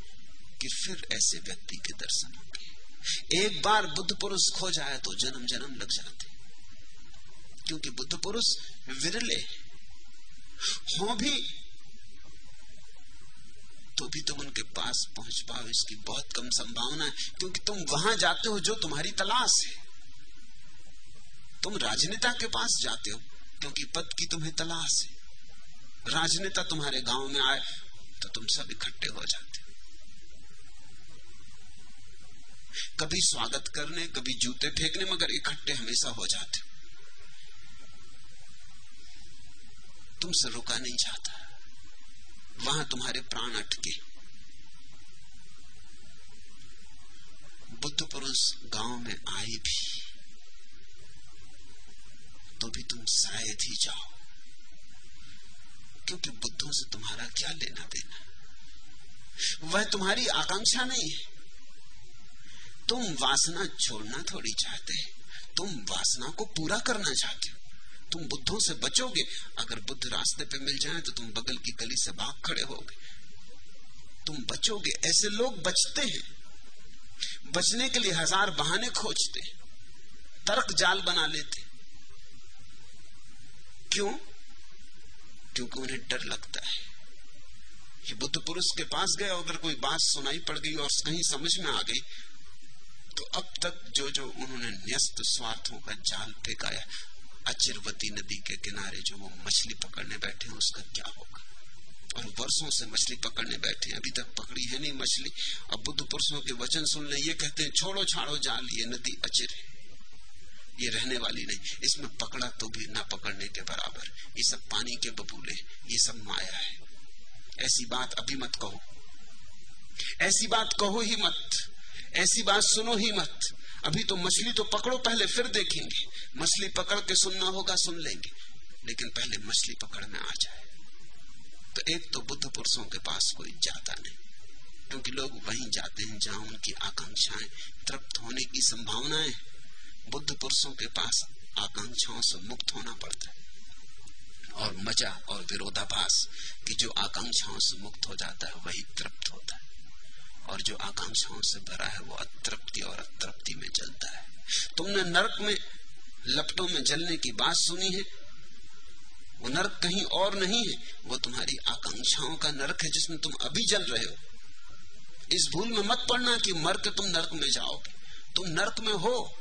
कि फिर ऐसे व्यक्ति के दर्शन होंगे। एक बार बुद्ध पुरुष खो जाए तो जन्म जन्म लग जाते। क्योंकि बुद्ध पुरुष विरले हो भी तो भी तुम उनके पास पहुँच पाओ, इसकी बहुत कम संभावना है। क्योंकि तुम वहाँ जाते हो जो तुम्हारी तलाश है। तुम राजनेता के पास जाते हो, क्योंकि पद की तुम्हें तलाश है। राजनेता तुम्हारे गाँव में आए तो तुम सब इकट्ठे हो जाते कभी स्वागत करने, कभी जूते फेंकने, मगर इकट्ठे हमेशा हो जाते तुमसे रुका नहीं जाता। वहाँ तुम्हारे प्राण अटके। बुद्ध पुरुष गाँव में आए भी तो भी तुम शायद ही जाओ। क्योंकि बुद्धों से तुम्हारा क्या लेना देना? वह तुम्हारी आकांक्षा नहीं है। तुम वासना छोड़ना थोड़ी चाहते हैं। तुम वासना को पूरा करना चाहते हो। तुम बुद्धों से बचोगे। अगर बुद्ध रास्ते पे मिल जाए तो तुम बगल की गली से भाग खड़े होगे। तुम बचोगे। ऐसे लोग बचते हैं। बचने के लिए हज़ार बहाने खोजते तर्क जाल बना लेते क्यों? क्योंकि उन्हें डर लगता है। कि बुद्ध पुरुष के पास गए अगर कोई बात सुनाई पड़ गई और कहीं समझ में आ गई तो अब तक जो जो उन्होंने न्यस्त स्वार्थों का जाल फेंकाया, अचिरवती नदी के किनारे जो वो मछली पकड़ने बैठे हैं, उसका क्या होगा? और वर्षों से मछली पकड़ने बैठे हैं, अभी तक पकड़ी है नहीं मछली। अब बुद्ध पुरुषों के वचन सुन ले ये कहते हैं छोड़ो छाड़ो जाल, ये नदी अचिर है। ये रहने वाली नहीं। इसमें पकड़ा तो भी ना पकड़ने के बराबर। ये सब पानी के बबूले, ये सब माया है। ऐसी बात अभी मत कहो। ऐसी बात कहो ही मत। ऐसी बात सुनो ही मत। अभी तो मछली तो पकड़ो, पहले फिर देखेंगे। मछली पकड़ के सुनना होगा, सुन लेंगे। लेकिन पहले मछली पकड़ में आ जाए। तो एक तो बुद्ध पुरुषों के पास कोई जाता नहीं। क्योंकि लोग वहीं जाते हैं जहाँ उनकी आकांक्षाएँ तृप्त होने की संभावनाएँ बुद्ध पुरुषों के पास आकांक्षाओं से मुक्त होना पड़ता है। और मज़ा और विरोधाभास कि जो आकांक्षाओं से मुक्त हो जाता है, वही तृप्त होता है। और जो आकांक्षाओं से भरा है, वो अतृप्ति और अतृप्ति में जलता है। तुमने नरक में, लपटों में जलने की बात सुनी है? वो नरक कहीं और नहीं है, वो तुम्हारी आकांक्षाओं का नरक है जिसमें तुम अभी जल रहे हो। इस भूल में मत पड़ना कि मर के तुम नरक में जाओगे। तुम नरक में हो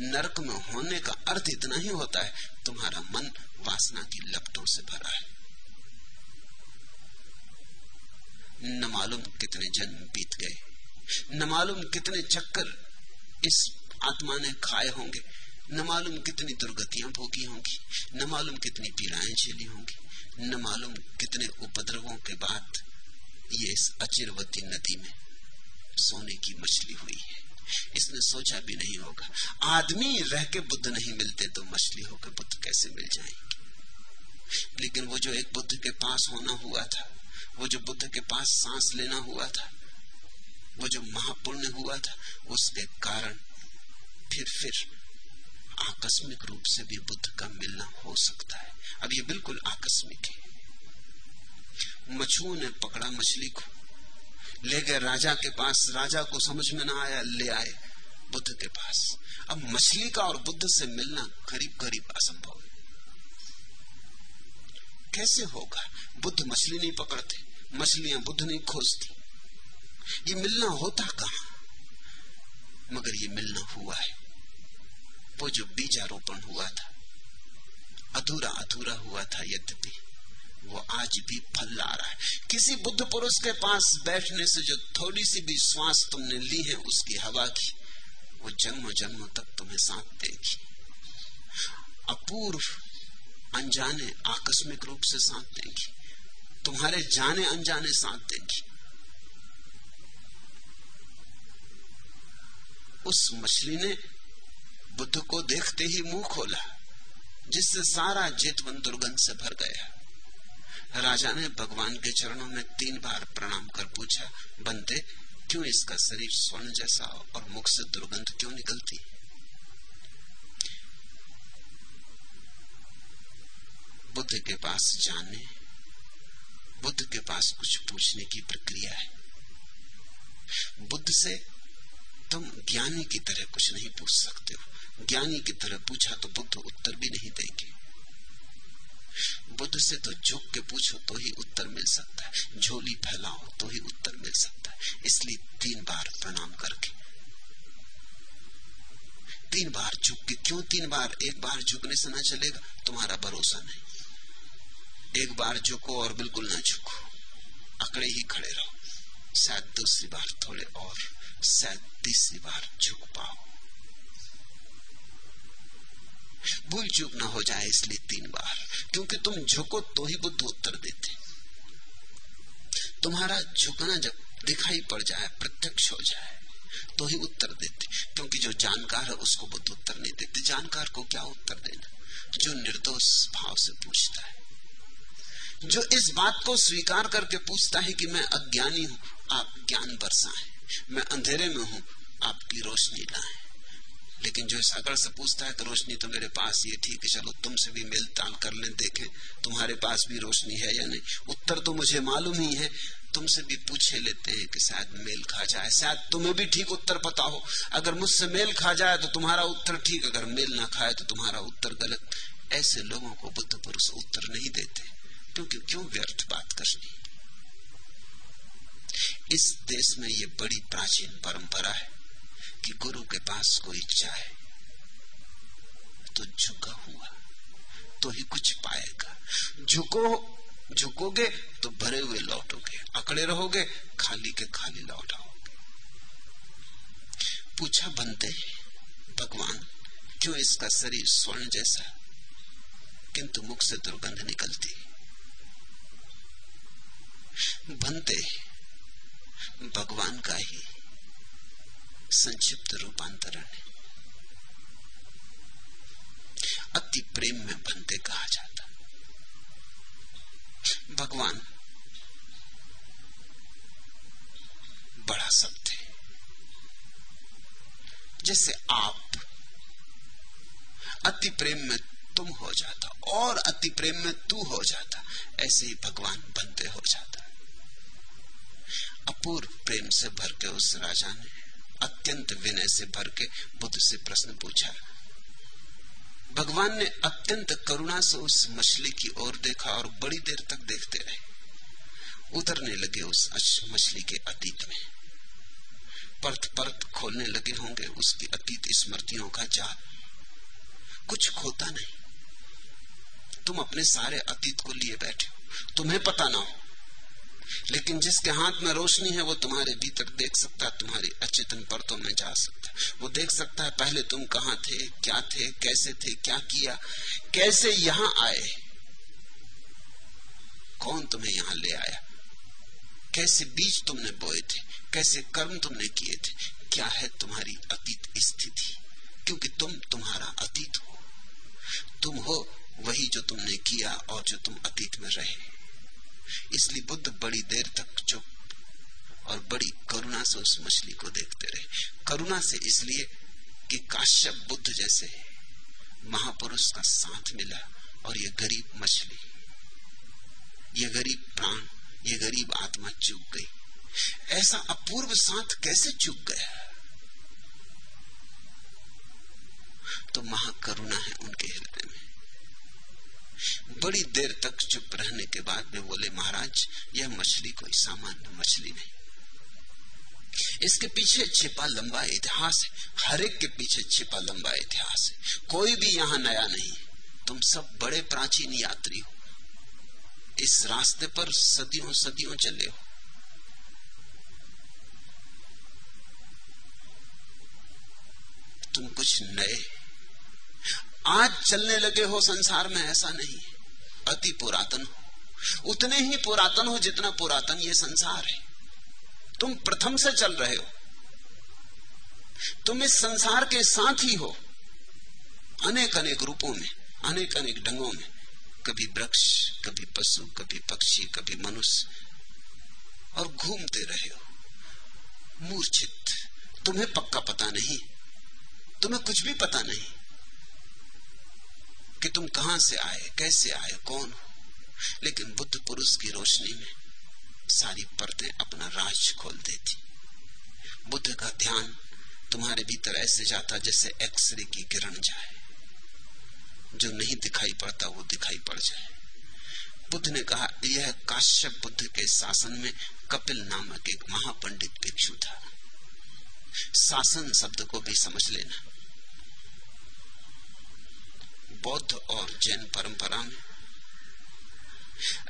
नरक में होने का अर्थ इतना ही होता है, तुम्हारा मन वासना की लपटों से भरा है। न मालूम कितने जन्म बीत गए, न मालूम कितने चक्कर इस आत्मा ने खाए होंगे, न मालूम कितनी दुर्गतियाँ भोगी होंगी, न मालूम कितनी पीड़ाएँ झेली होंगी, न मालूम कितने उपद्रवों के बाद ये इस अचिरवती नदी में सोने की मछली हुई है। इसने सोचा भी नहीं होगा। आदमी रह के बुद्ध नहीं मिलते तो मछली होकर बुद्ध कैसे मिल जाएँगे? लेकिन वो जो एक बुद्ध के पास होना हुआ था, वो जो बुद्ध के पास सांस लेना हुआ था, वो जो महापुण्य हुआ था, उसके कारण फिर फिर आकस्मिक रूप से भी बुद्ध का मिलना हो सकता है। अब ये बिल्कुल आकस्मिक है। मछुओं ने पकड़ा मछली को। ले गए राजा के पास, राजा को समझ में ना आया, ले आए बुद्ध के पास। अब मछली का और बुद्ध से मिलना करीब करीब असंभव है। कैसे होगा? बुद्ध मछली नहीं पकड़ते, मछलियाँ बुद्ध नहीं खोजती। ये मिलना होता कहा? मगर ये मिलना हुआ है। वो जो बीजारोपण हुआ था अधूरा अधूरा हुआ था यद्यपि। वो आज भी फल ला रहा है। किसी बुद्ध पुरुष के पास बैठने से जो थोड़ी सी भी श्वास तुमने ली है, उसकी हवा की, वो जन्म जन्म तक तुम्हें साथ देगी। अपूर्व अनजाने आकस्मिक रूप से साथ देगी। तुम्हारे जाने अनजाने साथ देगी। उस मछली ने बुद्ध को देखते ही मुँह खोला, जिससे सारा जेतवन दुर्गंध से भर गया। राजा ने भगवान के चरणों में तीन बार प्रणाम कर पूछा बनते क्यों इसका शरीर स्वर्ण जैसा और मुख से दुर्गंध क्यों निकलती? बुद्ध के पास जाने, बुद्ध के पास कुछ पूछने की प्रक्रिया है। बुद्ध से, तुम ज्ञानी की तरह कुछ नहीं पूछ सकते हो। ज्ञानी की तरह पूछा तो बुद्ध उत्तर भी नहीं देंगे। बुद्ध से तो झुक के पूछो तो ही उत्तर मिल सकता है। झोली फैलाओ तो ही उत्तर मिल सकता है। इसलिए तीन बार प्रणाम करके। तीन बार झुक के, क्यों तीन बार? एक बार झुकने से ना चलेगा, तुम्हारा भरोसा नहीं। एक बार झुको और बिल्कुल ना झुको। अकड़े ही खड़े रहो। शायद दूसरी बार थोड़े और, शायद तीसरी बार झुक पाओ। भूल चूक ना हो जाए इसलिए तीन बार। क्योंकि तुम झुको तो ही बुद्ध उत्तर देते। तुम्हारा झुकना जब दिखाई पड़ जाए, प्रत्यक्ष हो जाए तो ही उत्तर देते। क्योंकि जो जानकार है, उसको बुद्ध उत्तर नहीं देते। जानकार को क्या उत्तर देना? जो निर्दोष भाव से पूछता है। जो इस बात को स्वीकार करके पूछता है कि मैं अज्ञानी हूँ, आप ज्ञान बरसाएँ मैं अंधेरे में हूँ, आपकी रोशनी लाएँ लेकिन जो इस अकड़ से पूछता है कि रोशनी तो मेरे पास ये ठीक है, चलो तुमसे भी मेल ताल कर लें, देखें, तुम्हारे पास भी रोशनी है या नहीं? उत्तर तो मुझे मालूम ही है, तुमसे भी पूछे लेते हैं कि शायद मेल खा जाए, शायद तुम्हें भी ठीक उत्तर पता हो। अगर मुझसे मेल खा जाए तो तुम्हारा उत्तर ठीक, अगर मेल ना खाए तो तुम्हारा उत्तर गलत। ऐसे लोगों को बुद्ध पुरुष उत्तर नहीं देते, क्योंकि क्यों व्यर्थ बात करनी? इस देश में ये बड़ी प्राचीन परंपरा है। कि गुरु के पास कोई चाहे तो झुका हुआ तो ही कुछ पाएगा। झुको, झुकोगे तो भरे हुए लौटोगे, अकड़े रहोगे, खाली के खाली लौट आओगे। पूछा बनते भगवान, क्यों इसका शरीर स्वर्ण जैसा, किंतु मुख से दुर्गंध निकलती? बनते भगवान का ही संक्षिप्त रूपांतरण है। अति प्रेम में बनते कहा जाता भगवान, बड़ा शब्द है। जैसे आप अति प्रेम में तुम हो जाता, और अति प्रेम में तू हो जाता, ऐसे ही भगवान बनते हो जाता। अपूर्व प्रेम से भर के उस राजा ने अत्यंत विनय से भर के बुद्ध से प्रश्न पूछा। भगवान ने अत्यंत करुणा से उस मछली की ओर देखा और बड़ी देर तक देखते रहे। उतरने लगे उस मछली के अतीत में। परत परत खोलने लगे होंगे उसकी अतीत स्मृतियों का जाल। कुछ खोता नहीं। तुम अपने सारे अतीत को लिए बैठे तुम्हें पता ना हो लेकिन जिसके हाथ में रोशनी है, वो तुम्हारे भीतर देख सकता है, तुम्हारी अचेतन परतों में जा सकता है। वो देख सकता है, पहले तुम कहा थे, क्या थे, कैसे थे, क्या किया, कैसे यहाँ आए? कौन तुम्हें यहाँ ले आया? कैसे बीज तुमने बोए थे? कैसे कर्म तुमने किए थे? क्या है तुम्हारी अतीत स्थिति? क्योंकि तुम तुम्हारा अतीत हो। तुम हो वही जो तुमने किया और जो तुम अतीत में रहे। इसलिए बुद्ध बड़ी देर तक चुप और बड़ी करुणा से उस मछली को देखते रहे। करुणा से इसलिए कि काश्यप बुद्ध जैसे महापुरुष का साथ मिला और ये गरीब मछली, ये गरीब प्राण, ये गरीब आत्मा चुक गई। ऐसा अपूर्व साथ कैसे चुक गया? तो महाकरुणा है उनके हृदय में। बड़ी देर तक चुप रहने के बाद में बोले, महाराज, यह मछली कोई सामान्य मछली नहीं। इसके पीछे छिपा लंबा इतिहास है। हर एक के पीछे छिपा लंबा इतिहास है। कोई भी यहाँ नया नहीं तुम सब बड़े प्राचीन यात्री हो। इस रास्ते पर सदियों सदियों चले हो। तुम कुछ नए आज चलने लगे हो संसार में, ऐसा नहीं अति पुरातन हो। उतने ही पुरातन हो जितना पुरातन ये संसार है। तुम प्रथम से चल रहे हो। तुम इस संसार के साथ ही हो। अनेक अनेक रूपों में अनेक अनेक ढंगों में। कभी वृक्ष, कभी पशु, कभी पक्षी, कभी मनुष्य। और घूमते रहे हो। मूर्छित। तुम्हें पक्का पता नहीं। तुम्हें कुछ भी पता नहीं। कि तुम कहाँ से आए, कैसे आए, कौन हो? लेकिन बुद्ध पुरुष की रोशनी में सारी परतें अपना राज खोल देती। बुद्ध का ध्यान तुम्हारे भीतर ऐसे जाता जैसे एक्सरे की किरण जाए। जो नहीं दिखाई पड़ता, वो दिखाई पड़ जाए। बुद्ध ने कहा, यह काश्यप बुद्ध के शासन में कपिल नामक एक महापंडित भिक्षु था। शासन शब्द को भी समझ लेना। बौद्ध और जैन परंपरा में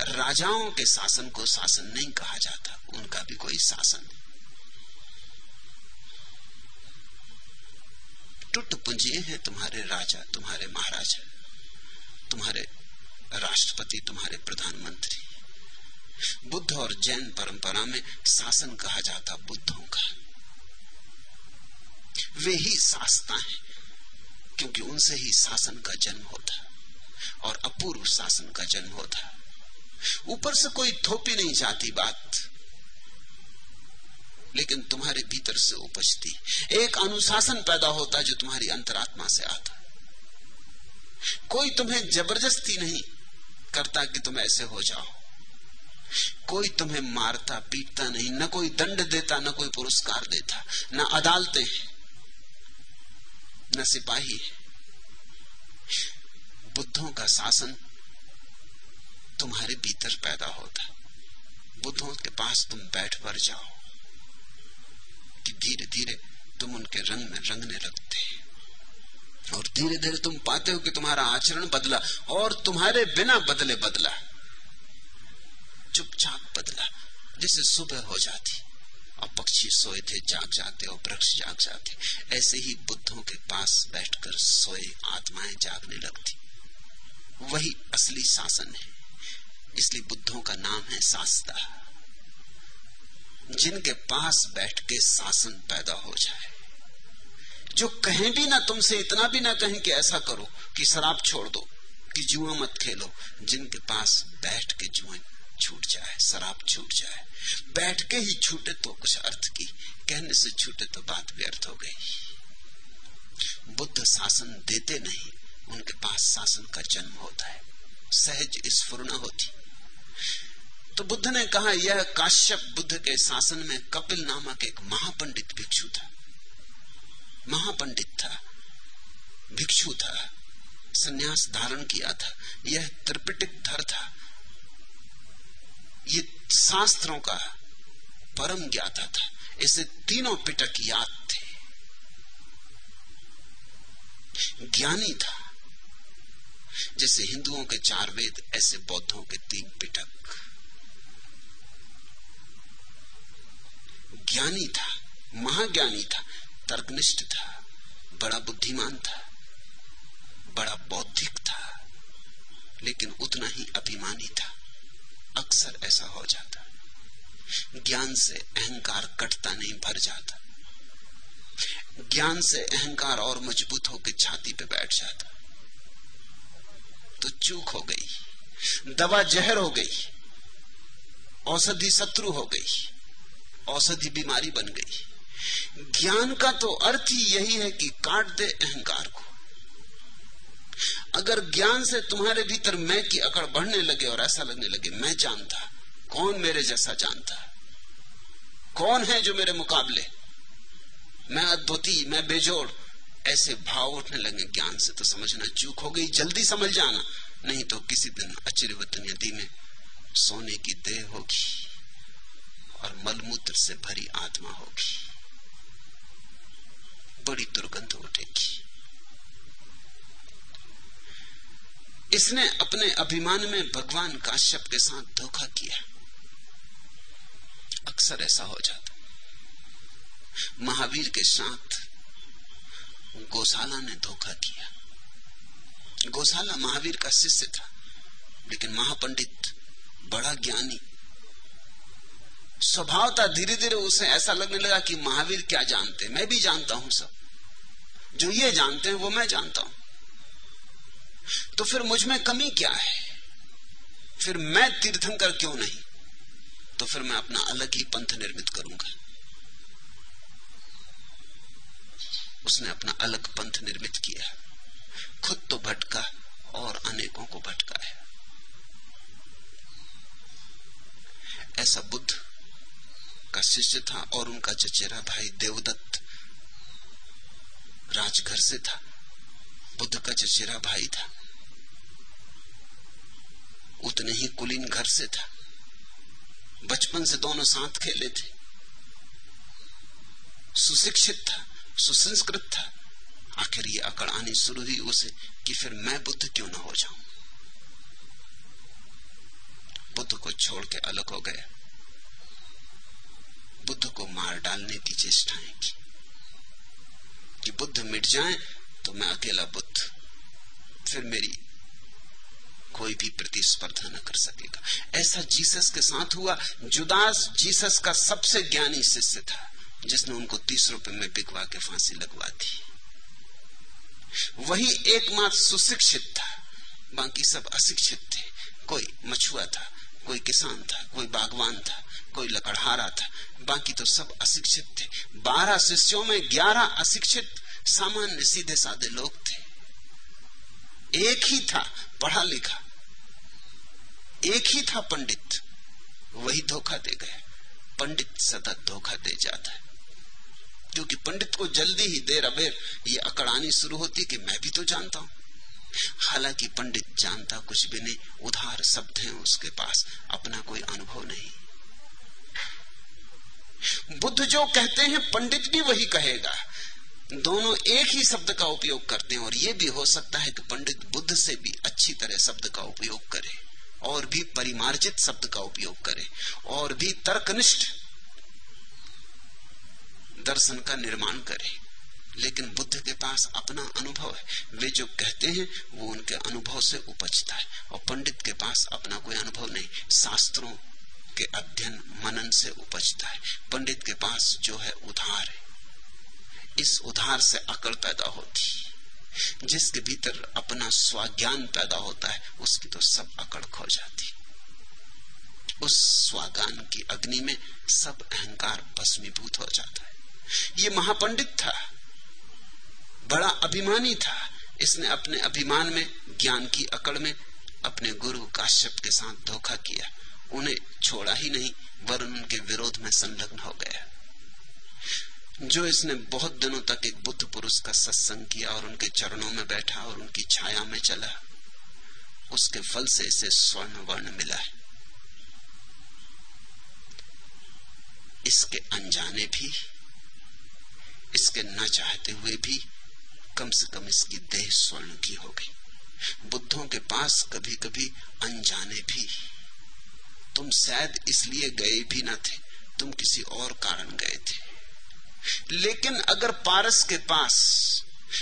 राजाओं के शासन को शासन नहीं कहा जाता, उनका भी कोई शासन टुट पुंजिए हैं, तुम्हारे राजा, तुम्हारे महाराजा तुम्हारे राष्ट्रपति, तुम्हारे प्रधानमंत्री। बुद्ध और जैन परंपरा में शासन कहा जाता बुद्धों का। वे ही शास्ता हैं। क्योंकि उनसे ही शासन का जन्म होता और अपूर्व शासन का जन्म होता। ऊपर से कोई थोपी नहीं जाती बात, लेकिन तुम्हारे भीतर से उपजती। एक अनुशासन पैदा होता जो तुम्हारी अंतरात्मा से आता। कोई तुम्हें ज़बरदस्ती नहीं करता कि तुम ऐसे हो जाओ। कोई तुम्हें मारता, पीटता नहीं, न कोई दंड देता, न कोई पुरस्कार देता, न अदालतें न सिपाही है। बुद्धों का शासन तुम्हारे भीतर पैदा होता बुद्धों के पास तुम बैठ पर जाओ कि धीरे धीरे तुम उनके रंग में रंगने लगते और धीरे धीरे तुम पाते हो कि तुम्हारा आचरण बदला और तुम्हारे बिना बदले बदला। चुपचाप बदला। जिसे सुबह हो जाती। और पक्षी सोए थे, जाग जाते और वृक्ष जाग जाते। ऐसे ही बुद्धों के पास बैठकर सोए आत्माएँ जागने लगती। वही असली शासन है। इसलिए बुद्धों का नाम है शास्ता। जिनके पास बैठ के शासन पैदा हो जाए। जो कहें भी ना तुमसे, इतना भी ना कहें कि ऐसा करो कि शराब छोड़ दो, कि जुआ मत खेलो। जिनके पास बैठ के जुआ छूट जाए, शराब छूट जाए। बैठ के ही छूटे तो कुछ अर्थ की, कहने से छूटे तो बात व्यर्थ हो गई। बुद्ध शासन देते नहीं, उनके पास शासन का जन्म होता है। सहज स्फुरना होती। तो बुद्ध ने कहा, यह काश्यप बुद्ध के शासन में कपिल नामक एक महापंडित भिक्षु था। महापंडित था। भिक्षु था। सन्यास धारण किया था। यह त्रिपिटिक धर था। ये शास्त्रों का परम ज्ञाता था। इसे तीनों पिटक याद थे। ज्ञानी था। जैसे हिंदुओं के चार वेद, ऐसे बौद्धों के तीन पिटक। ज्ञानी था, महाज्ञानी था, तर्कनिष्ठ था, बड़ा बुद्धिमान था, बड़ा बौद्धिक था, लेकिन उतना ही अभिमानी था। अक्सर ऐसा हो जाता ज्ञान से अहंकार कटता नहीं, भर जाता। ज्ञान से अहंकार और मज़बूत होकर छाती पे बैठ जाता। तो चूक हो गई, दवा जहर हो गई, औषधि शत्रु हो गई, औषधि बीमारी बन गई। ज्ञान का तो अर्थ ही यही है कि काट दे अहंकार को। अगर ज्ञान से तुम्हारे भीतर मैं की अकड़ बढ़ने लगे और ऐसा लगने लगे, मैं जानता। कौन मेरे जैसा जानता? कौन है जो मेरे मुकाबले? मैं अद्भुति, मैं बेजोड़। ऐसे भाव उठने लगे ज्ञान से तो समझना चूक हो गई। जल्दी समझ जाना, नहीं तो किसी दिन अचिरवत नदी में सोने की देह होगी और मलमूत्र से भरी आत्मा होगी। बड़ी दुर्गंध उठेगी। इसने अपने अभिमान में भगवान काश्यप के साथ धोखा किया। अक्सर ऐसा हो जाता महावीर के साथ गौशाला ने धोखा किया। गौशाला महावीर का शिष्य था, लेकिन महापंडित बड़ा ज्ञानी। स्वभाव था धीरे धीरे उसे ऐसा लगने लगा कि महावीर क्या जानते मैं भी जानता हूँ सब। जो ये जानते हैं, वो मैं जानता हूँ। तो फिर मुझमें कमी क्या है? फिर मैं तीर्थंकर क्यों नहीं? तो फिर मैं अपना अलग ही पंथ निर्मित करूँगा। उसने अपना अलग पंथ निर्मित किया खुद तो भटका और अनेकों को भटका है। ऐसा बुद्ध का शिष्य था और उनका चचेरा भाई देवदत्त राजघर से था। बुद्ध का चचेरा भाई था। उतने ही कुलीन घर से था। बचपन से दोनों साथ खेले थे। सुशिक्षित था, सुसंस्कृत था। आखिर ये अकड़ आनी शुरू हुई उसे कि फिर मैं बुद्ध क्यों ना हो जाऊँ? बुद्ध को छोड़ के अलग हो गया। बुद्ध को मार डालने की चेष्टाएँ की। कि बुद्ध मिट जाए तो मैं अकेला बुद्ध। फिर मेरी कोई भी प्रतिस्पर्धा न कर सकेगा। ऐसा जीसस के साथ हुआ, जुदास जीसस का सबसे ज्ञानी शिष्य था, जिसने उनको तीस रुपए में बिकवा के फांसी लगवा दी। वही एकमात्र सुशिक्षित था, बाकी सब अशिक्षित थे। कोई मछुआ था, कोई किसान था, कोई बागवान था, कोई लकड़हारा था, बाकी तो सब अशिक्षित थे। बारह शिष्यों में ग्यारह अशिक्षित, सामान्य सीधे साधे लोग थे। एक ही था, पढ़ा लिखा एक ही था पंडित। वही धोखा दे गया पंडित सदा धोखा दे जाता है। क्योंकि पंडित को जल्दी ही देर अबेर ये अकड़ानी शुरू होती कि मैं भी तो जानता हूँ। हालाँकि पंडित जानता कुछ भी नहीं, उधार शब्द हैं उसके पास, अपना कोई अनुभव नहीं। बुद्ध जो कहते हैं, पंडित भी वही कहेगा। दोनों एक ही शब्द का उपयोग करते हैं और यह भी हो सकता है कि पंडित बुद्ध से भी अच्छी तरह शब्द का उपयोग करे। और भी परिमार्जित शब्द का उपयोग करें और भी तर्कनिष्ठ दर्शन का निर्माण करे। लेकिन बुद्ध के पास अपना अनुभव है। वे जो कहते हैं, वो उनके अनुभव से उपजता है। और पंडित के पास अपना कोई अनुभव नहीं, शास्त्रों के अध्ययन मनन से उपजता है। पंडित के पास जो है, उधार है। इस उधार से अकल पैदा होती जिसके भीतर अपना स्वाज्ञान पैदा होता है, उसकी तो सब अकड़ खो जाती उस स्वागान की अग्नि में सब अहंकार भस्मीभूत हो जाता है। ये महापंडित था, बड़ा अभिमानी था। इसने अपने अभिमान में, ज्ञान की अकड़ में, अपने गुरु काश्यप के साथ धोखा किया। उन्हें छोड़ा ही नहीं, वरुण उनके विरोध में संलग्न हो गया। जो इसने बहुत दिनों तक एक बुद्ध पुरुष का सत्संग किया और उनके चरणों में बैठा और उनकी छाया में चला, उसके फल से इसे स्वर्ण वर्ण मिला है। इसके अनजाने भी, इसके न चाहते हुए भी कम से कम इसकी देह स्वर्ण की हो गई। बुद्धों के पास कभी कभी अनजाने भी, तुम शायद इसलिए गए भी न थे, तुम किसी और कारण गए थे। लेकिन अगर पारस के पास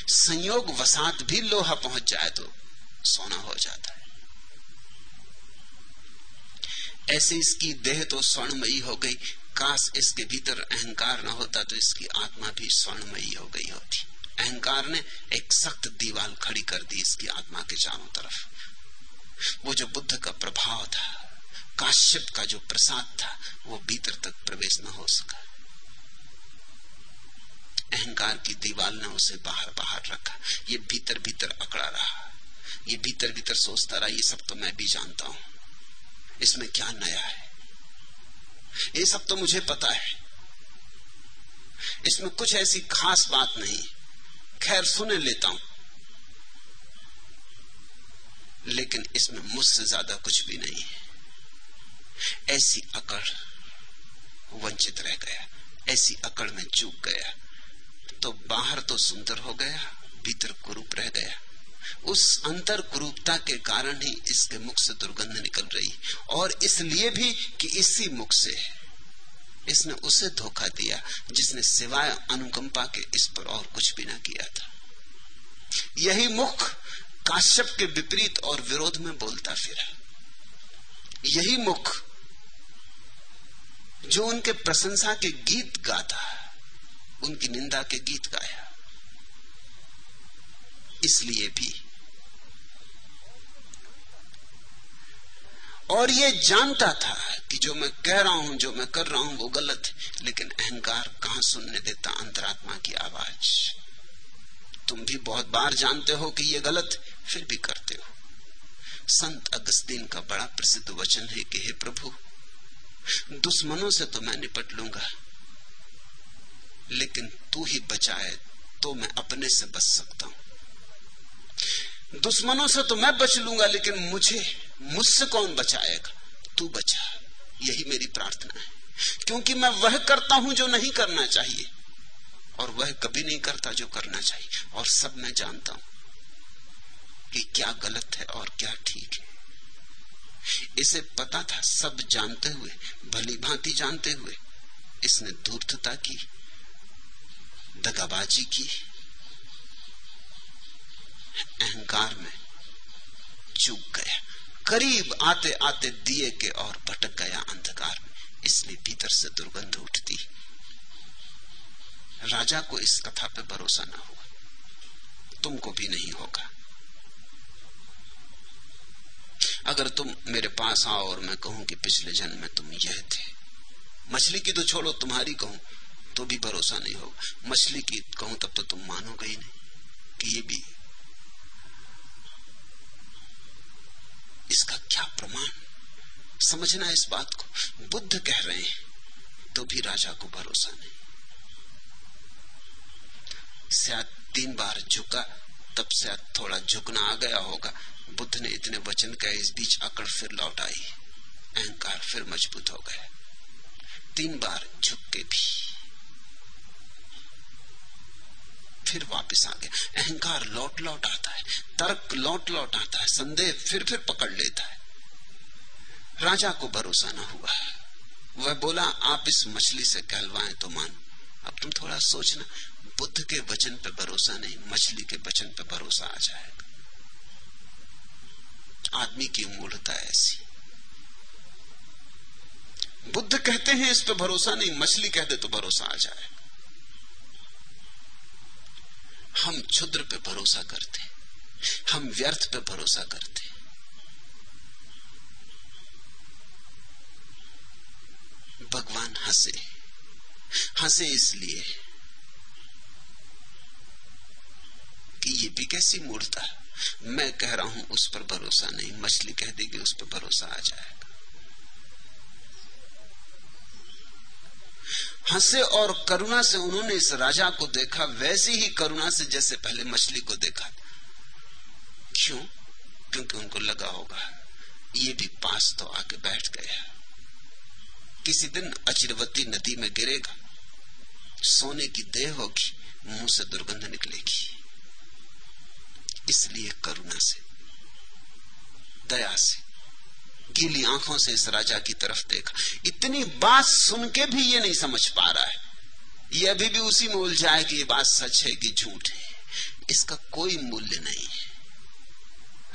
संयोग वसात भी लोहा पहुँच जाए तो सोना हो जाता है। ऐसे इसकी देह तो स्वर्णमयी हो गई, काश इसके भीतर अहंकार न होता तो इसकी आत्मा भी स्वर्णमयी हो गई होती। अहंकार ने एक सख्त दीवार खड़ी कर दी इसकी आत्मा के चारों तरफ़। वो जो बुद्ध का प्रभाव था, काश्यप का जो प्रसाद था, वो भीतर तक प्रवेश न हो सका। अहंकार की दीवार ने उसे बाहर बाहर रखा। ये भीतर भीतर अकड़ा रहा। ये भीतर भीतर सोचता रहा, ये सब तो मैं भी जानता हूँ। इसमें क्या नया है? ये सब तो मुझे पता है। इसमें कुछ ऐसी खास बात नहीं। खैर, सुने लेता हूँ। लेकिन इसमें मुझसे ज़्यादा कुछ भी नहीं है। ऐसी अकड़ वंचित रह गया। ऐसी अकड़ में चूक गया। तो बाहर तो सुंदर हो गया, भीतर कुरूप रह गया। उस अंतर कुरूपता के कारण ही इसके मुख से दुर्गंध निकल रही। और इसलिए भी कि इसी मुख से इसने उसे धोखा दिया, जिसने सिवाय अनुकंपा के इस पर और कुछ भी ना किया था। यही मुख काश्यप के विपरीत और विरोध में बोलता फिरा। यही मुख जो उनके प्रशंसा के गीत गाता उनकी निंदा के गीत गाया। इसलिए भी। और ये जानता था कि जो मैं कह रहा हूँ, जो मैं कर रहा हूँ, वो गलत है। लेकिन अहंकार कहाँ सुनने देता अंतरात्मा की आवाज़? तुम भी बहुत बार जानते हो कि ये गलत, फिर भी करते हो। संत अगस्तीन का बड़ा प्रसिद्ध वचन है कि, हे प्रभु, दुश्मनों से तो मैं निपट लूँगा लेकिन तू ही बचाए तो मैं अपने से बच सकता हूँ। दुश्मनों से तो मैं बच लूँगा, लेकिन मुझे, मुझसे कौन बचाएगा? तू बचा। यही मेरी प्रार्थना है। क्योंकि मैं वह करता हूँ जो नहीं करना चाहिए, और वह कभी नहीं करता जो करना चाहिए। और सब मैं जानता हूँ कि क्या गलत है और क्या ठीक है। इसे पता था सब जानते हुए, भली भांति जानते हुए, इसने धूर्तता की। दगाबाजी की, अहंकार में चूक गया। करीब आते आते दिए के और भटक गया अंधकार में, इसलिए भीतर से दुर्गंध उठती। राजा को इस कथा पे भरोसा ना हुआ। तुमको भी नहीं होगा। अगर तुम मेरे पास आओ और मैं कहूँ कि पिछले जन्म में तुम यह थे, मछली की तो छोड़ो, तुम्हारी कहूँ तो भी भरोसा नहीं होगा। मछली की कहूँ तब तो तुम मानोगे ही नहीं कि ये भी इसका क्या प्रमाण? समझना इस बात को। बुद्ध कह रहे हैं तो भी राजा को भरोसा नहीं। शायद तीन बार झुका, तब शायद थोड़ा झुकना आ गया होगा। बुद्ध ने इतने वचन कहे, इस बीच अकड़ फिर लौट आई। अहंकार फिर मज़बूत हो गया। तीन बार झुक के भी फिर वापस आ गया। अहंकार लौट लौट आता है, तर्क लौट लौट आता है, संदेह फिर फिर पकड़ लेता है। राजा को भरोसा ना हुआ। वह बोला, आप इस मछली से कहलवाएँ तो मान। अब तुम थोड़ा सोचना, बुद्ध के वचन पे भरोसा नहीं, मछली के वचन पे भरोसा आ जाएगा। आदमी की मूढ़ता ऐसी। बुद्ध कहते हैं, इस पे भरोसा नहीं, मछली कह दे तो भरोसा आ जाए। हम क्षुद्र पे भरोसा करते हम व्यर्थ पे भरोसा करते भगवान हंसे। हंसे इसलिए कि ये भी कैसी मूर्ता मैं कह रहा हूँ, उस पर भरोसा नहीं। मछली कह देगी, उस पर भरोसा आ जाएगा। हंसे और करुणा से उन्होंने इस राजा को देखा, वैसे ही करुणा से जैसे पहले मछली को देखा। क्यों? क्योंकि उनको लगा होगा, ये भी पास तो आके बैठ गया किसी दिन अचिरवती नदी में गिरेगा, सोने की देह होगी, मुँह से दुर्गंध निकलेगी। इसलिए करुणा से, दया से गीली आँखों से इस राजा की तरफ़ देखा। इतनी बात सुन के भी ये नहीं समझ पा रहा है। ये अभी भी उसी में उलझा है कि ये बात सच है कि झूठ है। इसका कोई मूल्य नहीं है।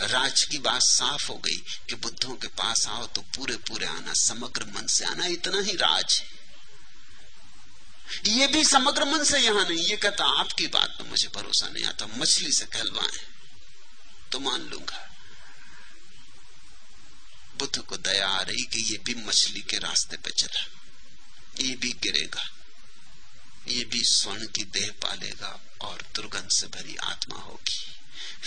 राज की बात साफ़ हो गई कि बुद्धों के पास आओ तो पूरे पूरे आना, समग्र मन से आना, इतना ही राज है। ये भी समग्र मन से यहाँ नहीं, ये कहता आपकी बात में मुझे भरोसा नहीं आता, मछली से कहलवाए। तो मान लूँगा। बुद्ध को दया आ रही कि ये भी मछली के रास्ते पे चला। ये भी गिरेगा। ये भी स्वर्ण की देह पालेगा और दुर्गंध से भरी आत्मा होगी।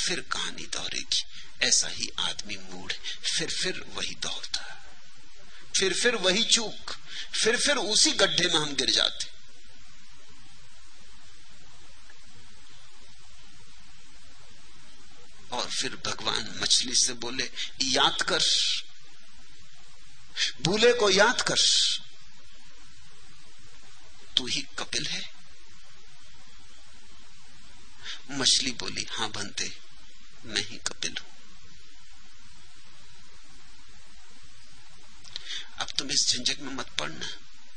फिर कहानी दोहरेगी ऐसा ही आदमी मूड फिर फिर वही दौड़ता। फिर फिर वही चूक। फिर फिर उसी गड्ढे में हम गिर जाते। और फिर भगवान मछली से बोले, याद कर। भूले को याद कर। तू ही कपिल है। मछली बोली, हाँ बनते, मैं ही कपिल हूँ। अब तुम इस झंझट में मत पड़ना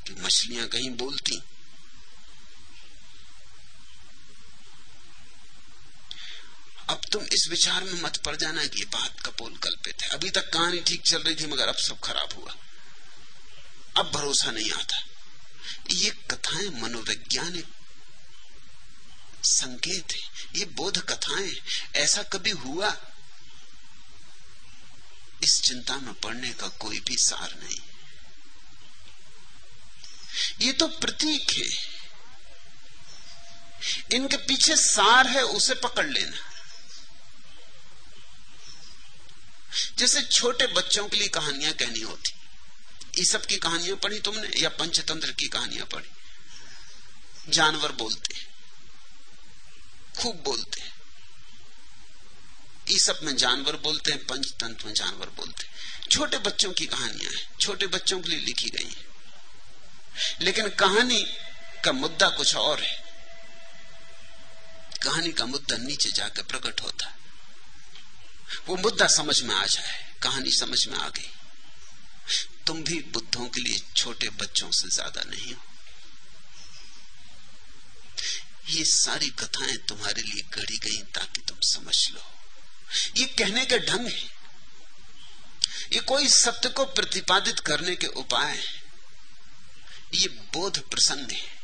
कि मछलियाँ कहीं बोलती। अब तुम इस विचार में मत पड़ जाना कि बात कपोल कल्पित है। अभी तक कहानी ठीक चल रही थी, मगर अब सब खराब हुआ। अब भरोसा नहीं आता। ये कथाएँ मनोवैज्ञानिक संकेत है। ये बोध कथाएँ ऐसा कभी हुआ? इस चिंता में पड़ने का कोई भी सार नहीं। ये तो प्रतीक है। इनके पीछे सार है, उसे पकड़ लेना। जैसे छोटे बच्चों के लिए कहानियाँ कहनी होती। ईसब की कहानियाँ पढ़ी तुमने, या पंचतंत्र की कहानियाँ पढ़ी? जानवर बोलते खूब बोलते ईसब में जानवर बोलते हैं, पंचतंत्र में जानवर बोलते हैं। छोटे बच्चों की कहानियाँ हैं, छोटे बच्चों के लिए लिखी गई है। लेकिन कहानी का मुद्दा कुछ और है। कहानी का मुद्दा नीचे जाकर प्रकट होता वो मुद्दा समझ में आ जाए, कहानी समझ में आ गई। तुम भी बुद्धों के लिए छोटे बच्चों से ज़्यादा नहीं हो। ये सारी कथाएँ तुम्हारे लिए गढ़ी गई ताकि तुम समझ लो। ये कहने के ढंग है। ये कोई सत्य को प्रतिपादित करने के उपाय है। ये बोध प्रसंग है।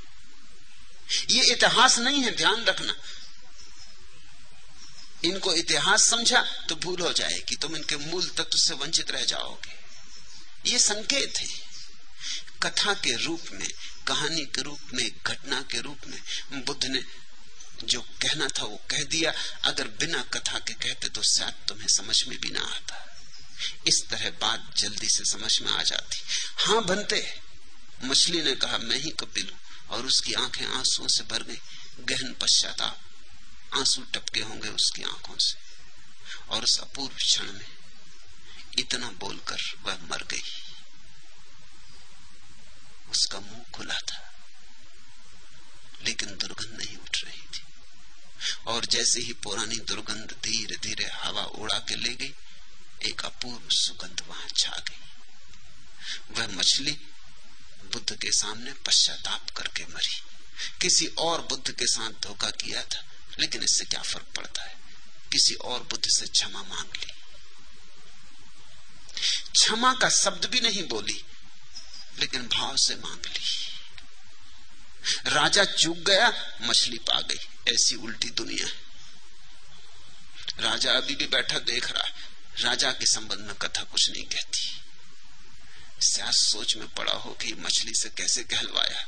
ये इतिहास नहीं है, ध्यान रखना। इनको इतिहास समझा तो भूल हो जाएगी। तुम इनके मूल तत्व से वंचित रह जाओगे। ये संकेत है। कथा के रूप में, कहानी के रूप में, घटना के रूप में बुद्ध ने जो कहना था वो कह दिया। अगर बिना कथा के कहते तो शायद तुम्हें समझ में भी ना आता। इस तरह बात जल्दी से समझ में आ जाती। हाँ बनते। मछली ने कहा, मैं ही कपिल और उसकी आँखें आंसुओं से भर गई। गहन पश्चाताप। आँसू टपके होंगे उसकी आँखों से। और उस अपूर्व क्षण में इतना बोलकर वह मर गई। उसका मुँह खुला था, लेकिन दुर्गंध नहीं उठ रही थी। और जैसे ही पुरानी दुर्गंध धीरे धीरे हवा उड़ा के ले गई, एक अपूर्व सुगंध वहाँ छा गई। वह मछली बुद्ध के सामने पश्चाताप करके मरी। किसी और बुद्ध के साथ धोखा किया था। लेकिन इससे क्या फ़र्क पड़ता है? किसी और बुद्ध से क्षमा मांग ली। क्षमा का शब्द भी नहीं बोली, लेकिन भाव से मांग ली। राजा चूक गया, मछली पा गई। ऐसी उल्टी दुनिया। राजा अभी भी बैठा देख रहा है। राजा के संबंध में कथा कुछ नहीं कहती। सोच में पड़ा हो कि मछली से कैसे कहलवाया।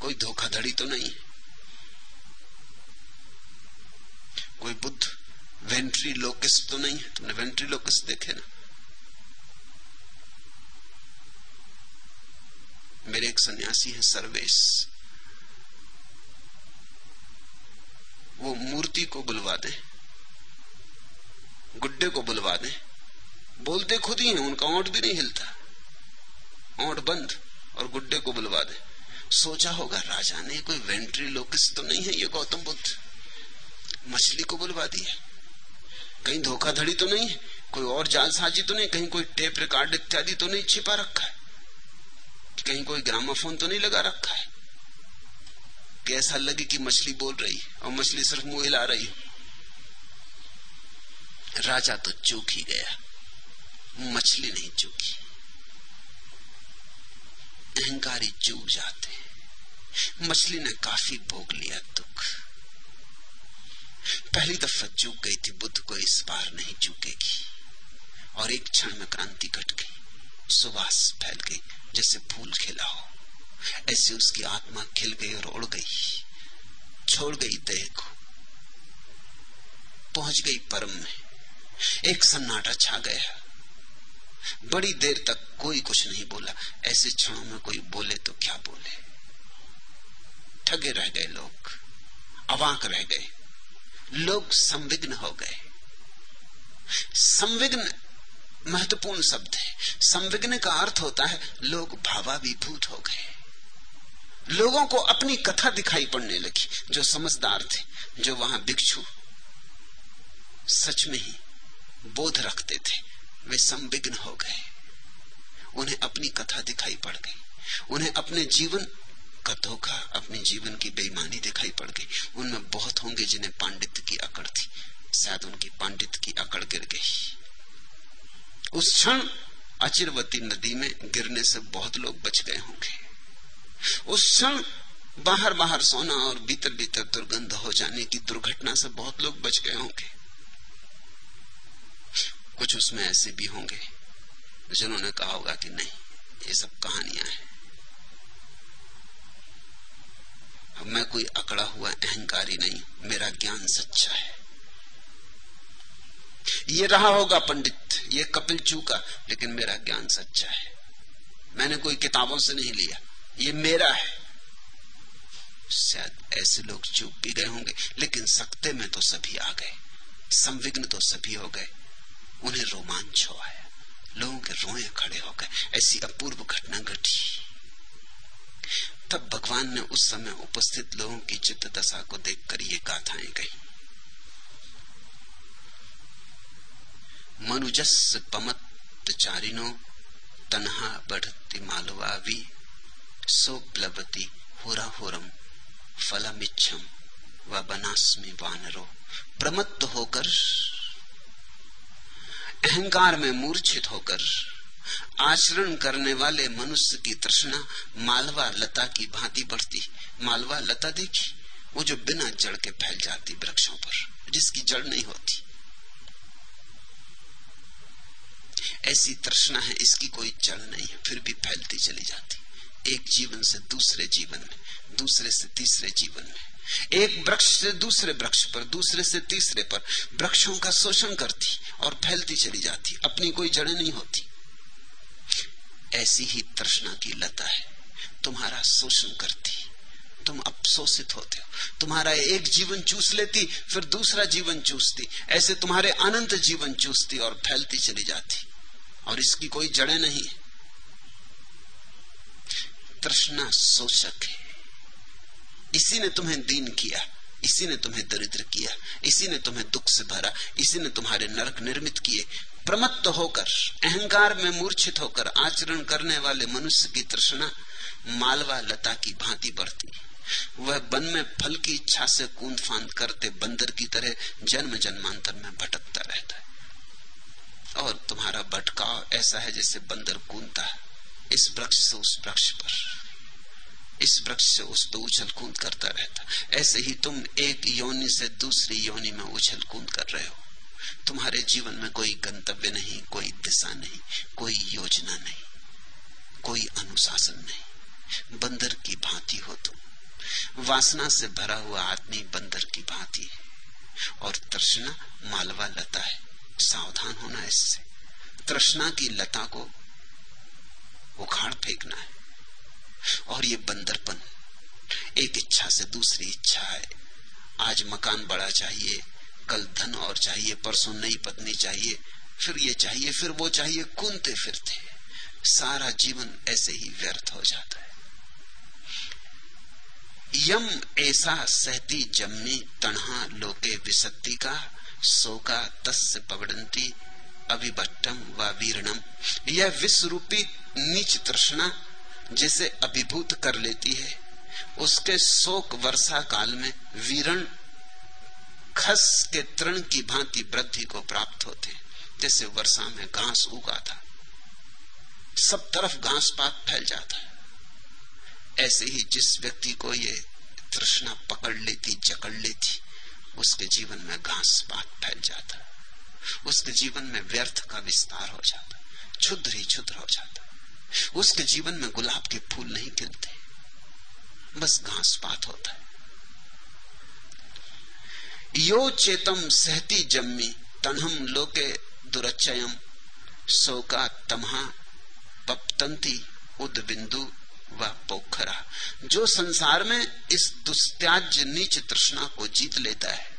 कोई धोखाधड़ी तो नहीं? कोई बुद्ध वेंट्री लोकस तो नहीं है? तुमने वेंट्री लोकस देखे ना। मेरे एक सन्यासी है, सर्वेश। वो मूर्ति को बुलवा दे। गुड्डे को बुलवा दे। बोलते खुद ही हैं, उनका ओंठ भी नहीं हिलता। ओंठ बंद, और गुड्डे को बुलवा दे। सोचा होगा, राजा ने, कोई वेंट्री लोकस तो नहीं है ये गौतम बुद्ध? मछली को बुलवा दिया कहीं धोखाधड़ी तो नहीं है, कोई और जालसाजी तो नहीं, कहीं कोई टेप रिकॉर्ड इत्यादि तो नहीं छिपा रखा है। कहीं कोई ग्रामाफोन तो नहीं लगा रखा है। कि ऐसा लगे कि मछली बोल रही और मछली सिर्फ़ मुँह हिला रही राजा तो चूक ही गया। मछली नहीं चूकी। अहंकारी चूक जाते मछली ने काफ़ी भोग लिया दुख। पहली दफ़ा चूक गई थी, बुद्ध को इस बार नहीं चूकेगी। और एक क्षण में क्रांति घट गई, सुवास फैल गई, जैसे फूल खिला हो। ऐसे उसकी आत्मा खिल गई और उड़ गई, छोड़ गई देह को। पहुँच गई परम में। एक सन्नाटा छा गया। बड़ी देर तक कोई कुछ नहीं बोला। ऐसे क्षणों में कोई बोले तो क्या बोले? ठगे रह गए लोग, अवाक रह गए। लोग संविघ्न हो गए। संविघ्न महत्वपूर्ण शब्द है। संविघ्न का अर्थ होता है लोग भावाभिभूत हो गए। लोगों को अपनी कथा दिखाई पड़ने लगी, जो समझदार थे, जो वहाँ भिक्षु सच में ही बोध रखते थे। वे संविघ्न हो गए। उन्हें अपनी कथा दिखाई पड़ गई। उन्हें अपने जीवन का धोखा अपने जीवन की बेईमानी दिखाई पड़ गई। उनमें बहुत होंगे जिन्हें पांडित्य की अकड़ थी। शायद उनकी पांडित्य की अकड़ गिर गई। उस क्षण अचिरवती नदी में गिरने से बहुत लोग बच गए होंगे। उस क्षण बाहर बाहर सोना और भीतर भीतर दुर्गंध हो जाने की दुर्घटना से बहुत लोग बच गए होंगे। कुछ उसमें ऐसे भी होंगे जिन्होंने कहा होगा कि नहीं, ये सब कहानियाँ हैं अब मैं कोई अकड़ा हुआ अहंकारी नहीं, मेरा ज्ञान सच्चा है। ये रहा होगा पंडित, ये कपिल चूका, लेकिन मेरा ज्ञान सच्चा है। मैंने कोई किताबों से नहीं लिया, ये मेरा है। शायद ऐसे लोग चूक भी गए होंगे, लेकिन सकते में तो सभी आ गए संविघ्न तो सभी हो गए। उन्हें रोमांच हो आया लोगों के रोए खड़े हो गए, ऐसी अपूर्व घटना घटी। तब भगवान ने उस समय उपस्थित लोगों की चित्त दशा को देखकर ये गाथाएँ कही। मनुजस पमत चारिनो तनहा बढ़ती मालवावी सो प्लवती होरा होरम फलमिच्छम व बनास्मी वानरो। प्रमत्त होकर, अहंकार में मूर्छित होकर आचरण करने वाले मनुष्य की तृष्णा मालवा लता की भांति बढ़ती। मालवा लता देखी, वो जो बिना जड़ के फैल जाती वृक्षों पर, जिसकी जड़ नहीं होती। ऐसी तृष्णा है, इसकी कोई जड़ नहीं है, फिर भी फैलती चली जाती। एक जीवन से दूसरे जीवन में, दूसरे से तीसरे जीवन में। एक वृक्ष से दूसरे वृक्ष पर, दूसरे से तीसरे पर, वृक्षों का शोषण करती और फैलती चली जाती। अपनी कोई जड़ें नहीं होती। ऐसी ही तृष्णा की लता है। तुम्हारा शोषण करती, तुम अपशोषित होते हो। तुम्हारा एक जीवन चूस लेती, फिर दूसरा जीवन चूसती। ऐसे तुम्हारे अनंत जीवन चूसती और फैलती चली जाती। और इसकी कोई जड़ें नहीं तृष्णा शोषक है। इसी ने तुम्हें दीन किया, इसी ने तुम्हें दरिद्र किया, इसी ने तुम्हें दुख से भरा, इसी ने तुम्हारे नरक निर्मित किए। प्रमत्त होकर, अहंकार में मूर्छित होकर आचरण करने वाले मनुष्य की तृष्णा मालवा लता की भांति बढ़ती वह वन में फल की इच्छा से कूद फांद करते बंदर की तरह जन्म जन्मांतर में भटकता रहता है। और तुम्हारा भटकाव ऐसा है जैसे बंदर कूदता है। इस वृक्ष से उस वृक्ष पर, इस वृक्ष से उस पर उछल कूद करता रहता ऐसे ही तुम एक योनि से दूसरी योनि में उछल कूद कर रहे हो। तुम्हारे जीवन में कोई गंतव्य नहीं, कोई दिशा नहीं, कोई योजना नहीं, कोई अनुशासन नहीं। बंदर की भांति हो तुम। वासना से भरा हुआ आदमी बंदर की भांति है। और तृष्णा मालवा लता है। सावधान होना इससे। तृष्णा की लता को उखाड़ फेंकना है। और ये बंदरपन एक इच्छा से दूसरी इच्छा है। आज मकान बड़ा चाहिए कल धन और चाहिए, परसों नई पत्नी चाहिए, फिर ये चाहिए, फिर वो चाहिए कूदते फिरते सारा जीवन ऐसे ही व्यर्थ हो जाता है। यम ऐसा सहती जम्मी तणहा लोके विसत्ति का शोका तस्य पवड़ंती अभिभट्टम वीरणम। यह विश्व रूपी नीच तृष्णा जिसे अभिभूत कर लेती है, उसके शोक वर्षा काल में वीरण खस के तृण की भांति वृद्धि को प्राप्त होते जैसे वर्षा में घास उगा था। सब तरफ़ घास पात फैल जाता है। ऐसे ही जिस व्यक्ति को ये तृष्णा पकड़ लेती, जकड़ लेती, उसके जीवन में घास पात फैल जाता। उसके जीवन में व्यर्थ का विस्तार हो जाता। क्षुद्र ही क्षुद्र हो जाता। उसके जीवन में गुलाब के फूल नहीं खिलते। बस घास पात होता है। यो चेतम सहती जम्मी, तनहम लोके दुरचयम शोका तमहा पपतंती उद बिंदु व पोखरा। जो संसार में इस दुस्त्याज नीच तृष्णा को जीत लेता है,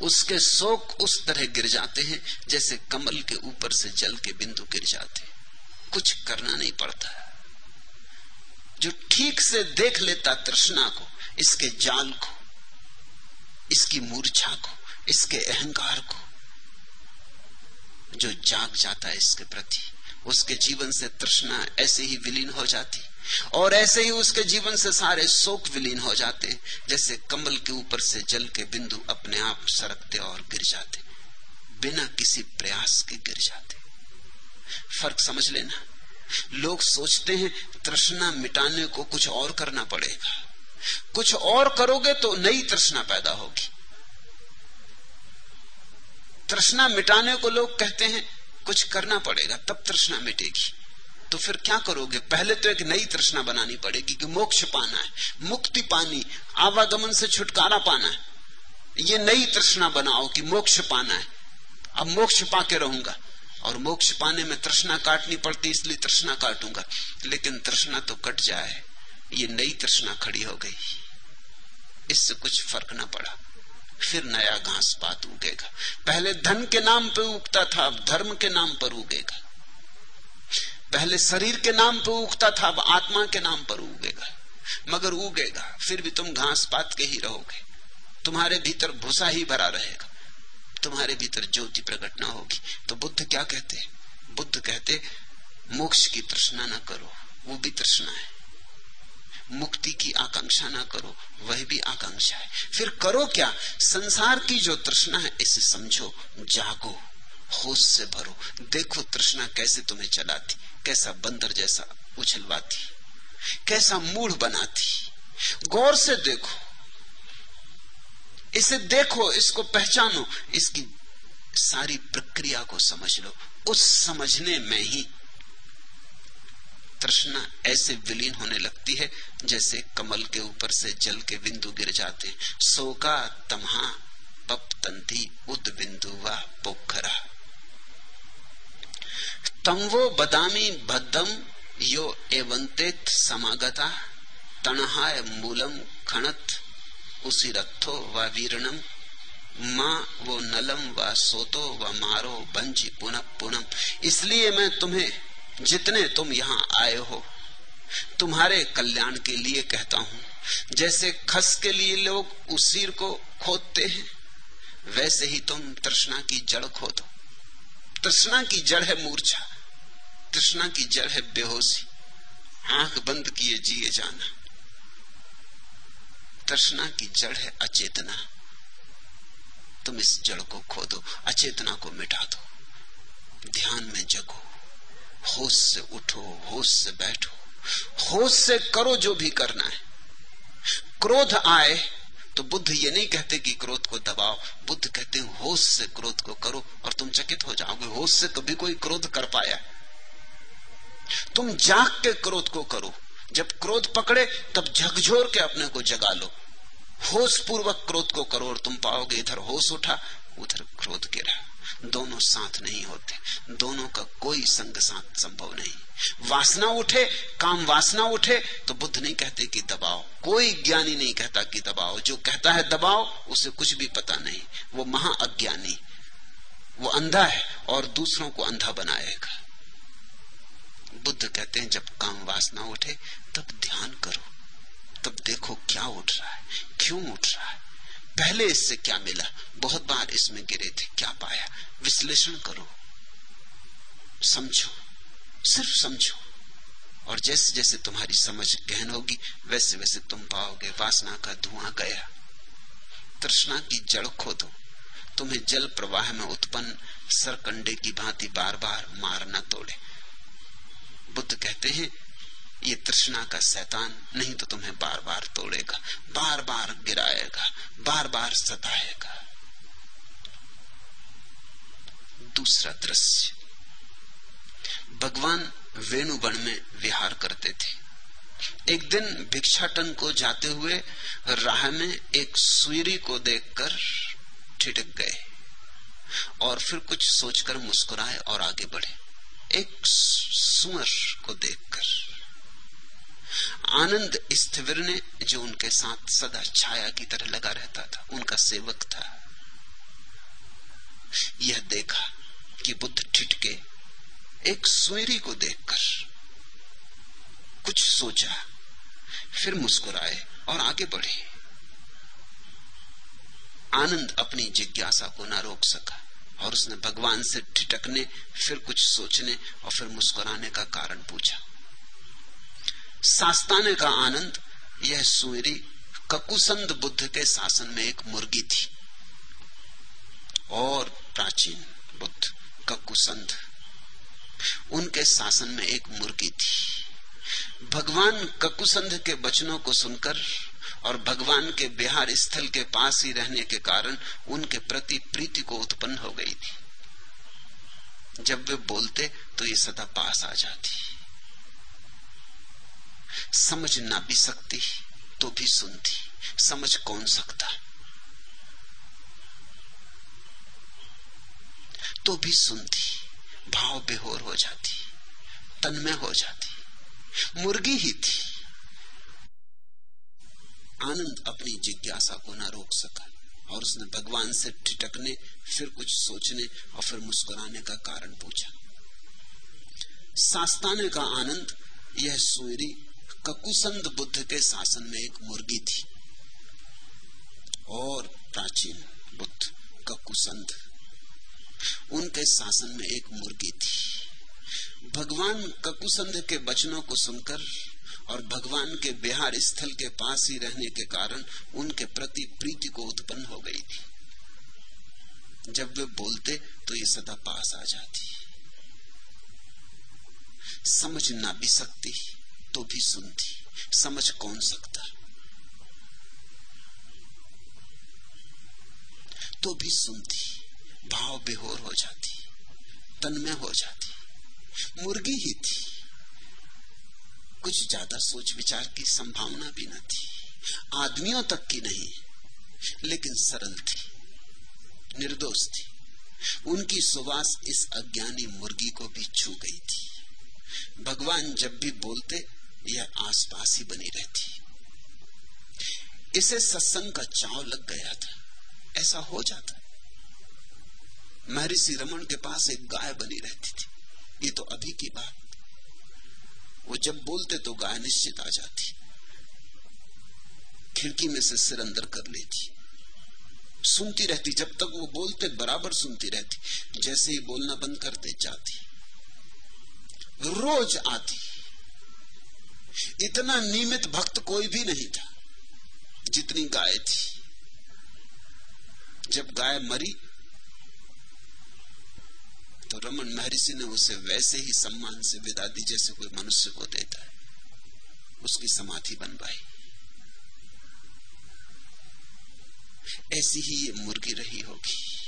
उसके शोक उस तरह गिर जाते हैं, जैसे कमल के ऊपर से जल के बिंदु गिर जाते कुछ करना नहीं पड़ता। जो ठीक से देख लेता तृष्णा को, इसके जाल को इसकी मूर्छा को, इसके अहंकार को, जो जाग जाता है इसके प्रति, उसके जीवन से तृष्णा ऐसे ही विलीन हो जाती। और ऐसे ही उसके जीवन से सारे शोक विलीन हो जाते जैसे कमल के ऊपर से जल के बिंदु अपने आप सरकते और गिर जाते। बिना किसी प्रयास के गिर जाते। फ़र्क समझ लेना। लोग सोचते हैं, तृष्णा मिटाने को कुछ और करना पड़ेगा। कुछ और करोगे तो नई तृष्णा पैदा होगी। तृष्णा मिटाने को लोग कहते हैं, कुछ करना पड़ेगा, तब तृष्णा मिटेगी। तो फिर क्या करोगे? पहले तो एक नई तृष्णा बनानी पड़ेगी कि मोक्ष पाना है, मुक्ति पानी, आवागमन से छुटकारा पाना है। ये नई तृष्णा बनाओ कि मोक्ष पाना है। अब मोक्ष पाके रहूँगा, और मोक्ष पाने में तृष्णा काटनी पड़ती, इसलिए तृष्णा काटूँगा। लेकिन तृष्णा तो कट जाए। ये नई तृष्णा खड़ी हो गई। इससे कुछ फ़र्क ना पड़ा। फिर नया घास पात उगेगा। पहले धन के नाम पे उगता था, अब धर्म के नाम पर उगेगा। पहले शरीर के नाम पर उगता था, अब आत्मा के नाम पर उगेगा। मगर उगेगा, फिर भी तुम घास पात के ही रहोगे। तुम्हारे भीतर भूसा ही भरा रहेगा। तुम्हारे भीतर ज्योति प्रकट ना होगी। तो बुद्ध क्या कहते? बुद्ध कहते, मोक्ष की तृष्णा ना करो, वो भी तृष्णा है। मुक्ति की आकांक्षा ना करो, वह भी आकांक्षा है। फिर करो क्या? संसार की जो तृष्णा है, इसे समझो, जागो, होश से भरो। देखो तृष्णा कैसे तुम्हें चलाती, कैसा बंदर जैसा उछलवाती, कैसा मूढ़ बनाती। गौर से देखो, इसे देखो, इसको पहचानो, इसकी सारी प्रक्रिया को समझ लो। उस समझने में ही तृष्णा ऐसे विलीन होने लगती है, जैसे कमल के ऊपर से जल के बिंदु गिर जाते सोका तमहा, पप तंती, उद बिंदु व पोखरा। तमवो बदामी भद्दम यो एवंतेत समागता तणहाय मूलम खणत, उसी रथो व वीरणम, माँ वो नलम व सोतो व मारो बंजी पुनः पुनम इसलिए मैं तुम्हें जितने तुम यहाँ आए हो, तुम्हारे कल्याण के लिए कहता हूँ। जैसे खस के लिए लोग उसीर को खोदते हैं, वैसे ही तुम तृष्णा की जड़ खोदो। तृष्णा की जड़ है मूर्छा, तृष्णा की जड़ है बेहोशी। आँख बंद किए जिए जाना। तृष्णा की जड़ है अचेतना। तुम इस जड़ को खोदो, अचेतना को मिटा दो। ध्यान में जगो। होश से उठो होश से बैठो होश से करो जो भी करना है। क्रोध आए तो बुद्ध ये नहीं कहते कि क्रोध को दबाओ। बुद्ध कहते हैं होश से क्रोध को करो और तुम चकित हो जाओगे। होश से कभी कोई क्रोध कर पाया। तुम जाग के क्रोध को करो। जब क्रोध पकड़े, तब झकझोर के अपने को जगा लो। होश पूर्वक क्रोध को करो और तुम पाओगे, इधर होश उठा, उधर क्रोध गिरा। दोनों साथ नहीं होते, दोनों का कोई संग साथ संभव नहीं। वासना उठे, काम वासना उठे तो बुद्ध नहीं कहते कि दबाओ। कोई ज्ञानी नहीं कहता कि दबाओ। जो कहता है दबाओ, उसे कुछ भी पता नहीं। वो महा अज्ञानी वो अंधा है और दूसरों को अंधा बनाएगा। बुद्ध कहते हैं, जब काम वासना उठे, तब ध्यान करो। तब देखो क्या उठ रहा है, क्यों उठ रहा है। पहले इससे क्या मिला? बहुत बार इसमें गिरे थे, क्या पाया? विश्लेषण करो। समझो, सिर्फ़ समझो। और जैसे जैसे तुम्हारी समझ गहन होगी, वैसे वैसे तुम पाओगे, वासना का धुआँ गया। तृष्णा की जड़ खोदो तुम्हें जल प्रवाह में उत्पन्न सरकंडे की भांति बार बार मार न तोड़े। बुद्ध कहते हैं ये तृष्णा का शैतान नहीं तो तुम्हें बार बार तोड़ेगा बार बार गिराएगा बार बार सताएगा। दूसरा दृश्य, भगवान वेणुबण में विहार करते थे। एक दिन भिक्षाटन को जाते हुए राह में एक सुईरी को देखकर ठिठक गए और फिर कुछ सोचकर मुस्कुराए और आगे बढ़े। एक सुअर को देखकर। आनंद स्थिविर ने जो उनके साथ सदा छाया की तरह लगा रहता था, उनका सेवक था। यह देखा कि बुद्ध ठिठके एक सुरी को देखकर कुछ सोचा, फिर मुस्कुराए और आगे बढ़े। आनंद अपनी जिज्ञासा को ना रोक सका और उसने भगवान से ठिटकने फिर कुछ सोचने और फिर मुस्कुराने का कारण पूछा। सास्ताने का आनंद, यह सुरी ककुसंद बुद्ध के शासन में एक मुर्गी थी। और प्राचीन बुद्ध ककुसंद, उनके शासन में एक मुर्गी थी। भगवान ककुसंध के वचनों को सुनकर और भगवान के बिहार स्थल के पास ही रहने के कारण उनके प्रति प्रीति को उत्पन्न हो गई थी। जब वे बोलते तो ये सदा पास आ जाती। समझ ना भी सकती तो भी सुनती। समझ कौन सकता? तो भी सुनती, भाव बेहोर हो जाती, तन्मय हो जाती, मुर्गी ही थी। आनंद अपनी जिज्ञासा को ना रोक सका और उसने भगवान से ठिटकने फिर कुछ सोचने और फिर मुस्कुराने का कारण पूछा। सास्ताने का आनंद, यह सुरी ककुसंद बुद्ध के शासन में एक मुर्गी थी। और प्राचीन बुद्ध ककुसंद। उनके शासन में एक मुर्गी थी। भगवान ककुसंद के वचनों को सुनकर और भगवान के बिहार स्थल के पास ही रहने के कारण उनके प्रति प्रीति को उत्पन्न हो गई थी। जब वे बोलते तो ये सदा पास आ जाती। समझ ना भी सकती। तो भी सुनती, समझ कौन सकता तो भी सुनती, भाव बेहोर हो जाती, तन्मय हो जाती, मुर्गी ही थी। कुछ ज़्यादा सोच विचार की संभावना भी न थी, आदमियों तक की नहीं, लेकिन सरल थी, निर्दोष थी। उनकी सुवास इस अज्ञानी मुर्गी को भी छू गई थी। भगवान जब भी बोलते यह आसपास ही बनी रहती। इसे सत्संग का चाव लग गया था। ऐसा हो जाता। महर्षि रमन के पास एक गाय बनी रहती थी। ये तो अभी की बात। वो जब बोलते तो गाय निश्चित आ जाती। खिड़की में से सिर अंदर कर लेती। सुनती रहती। जब तक वो बोलते, बराबर सुनती रहती। जैसे ही बोलना बंद करते जाती। रोज आती। इतना नियमित भक्त कोई भी नहीं था, जितनी गाय थी। जब गाय मरी तो रमन महर्षि ने उसे वैसे ही सम्मान से विदा दी जैसे कोई मनुष्य को देता है। उसकी समाधि बनवाई। ऐसी ही ये मुर्गी रही होगी।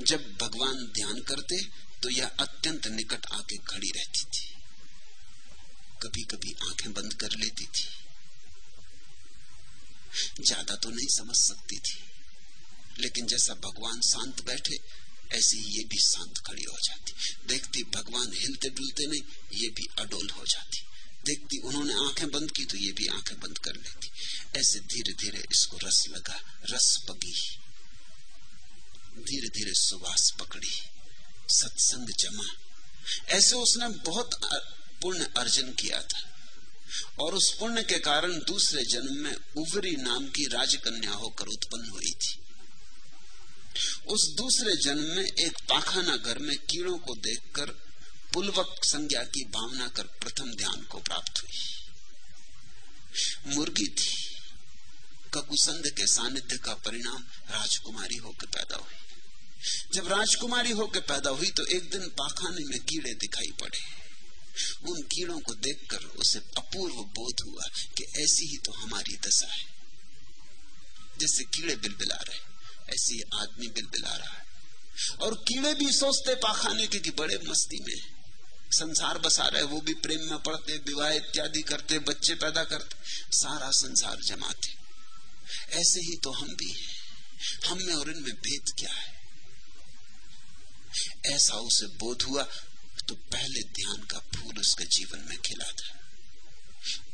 जब भगवान ध्यान करते तो यह अत्यंत निकट आके खड़ी रहती थी। कभी कभी आँखें बंद कर लेती थी। ज़्यादा तो नहीं समझ सकती थी। लेकिन जैसा भगवान शांत बैठे, ऐसी ये भी शांत खड़ी हो जाती। देखती भगवान हिलते डुलते नहीं, ये भी अडोल हो जाती। देखती उन्होंने आँखें बंद की तो ये भी आँखें बंद कर लेती। ऐसे धीरे धीरे इसको रस लगा, रस पगी धीरे धीरे सुवास पकड़ी। सत्संग जमा। ऐसे उसने बहुत पुण्य अर्जन किया था। और उस पुण्य के कारण दूसरे जन्म में उवरी नाम की राजकन्या होकर उत्पन्न हुई थी। उस दूसरे जन्म में एक पाखाना घर में कीड़ों को देखकर पुलवक संज्ञा की भावना कर प्रथम ध्यान को प्राप्त हुई। मुर्गी थी। ककुसंद के सानिध्य का परिणाम राजकुमारी होकर पैदा हुई। जब राजकुमारी होकर पैदा हुई तो एक दिन पाखाने में कीड़े दिखाई पड़े। उन कीड़ों को देखकर उसे अपूर्व बोध हुआ कि ऐसी ही तो हमारी दशा है जैसे कीड़े बिलबिला रहे ऐसी आदमी बिलबिला रहा है। और कीड़े भी सोचते पाखाने के कि बड़े मस्ती में संसार बसा रहे वो भी प्रेम में पड़ते विवाह इत्यादि करते, बच्चे पैदा करते, सारा संसार जमाते ऐसे ही तो हम भी हैं। हम में और इनमें भेद क्या है? ऐसा उसे बोध हुआ तो पहले ध्यान का फूल उसके जीवन में खिला था।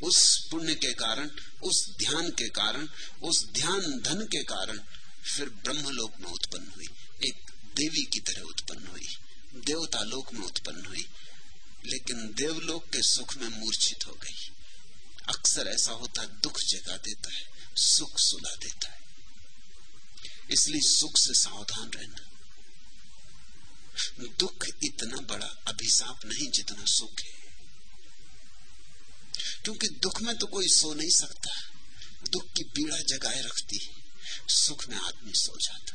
उस पुण्य के कारण, उस ध्यान के कारण, उस ध्यान धन के कारण फिर ब्रह्मलोक में उत्पन्न हुई। एक देवी की तरह उत्पन्न हुई। देवता लोक में उत्पन्न हुई। लेकिन देवलोक के सुख में मूर्छित हो गई। अक्सर ऐसा होता है, दुख जगा देता है, सुख सुला देता है। इसलिए सुख से सावधान रहना। दुख इतना बड़ा, अभिशाप नहीं जितना सुख है। क्योंकि दुख में तो कोई सो नहीं सकता। दुख की पीड़ा जगाए रखती है सुख में आदमी सो जाता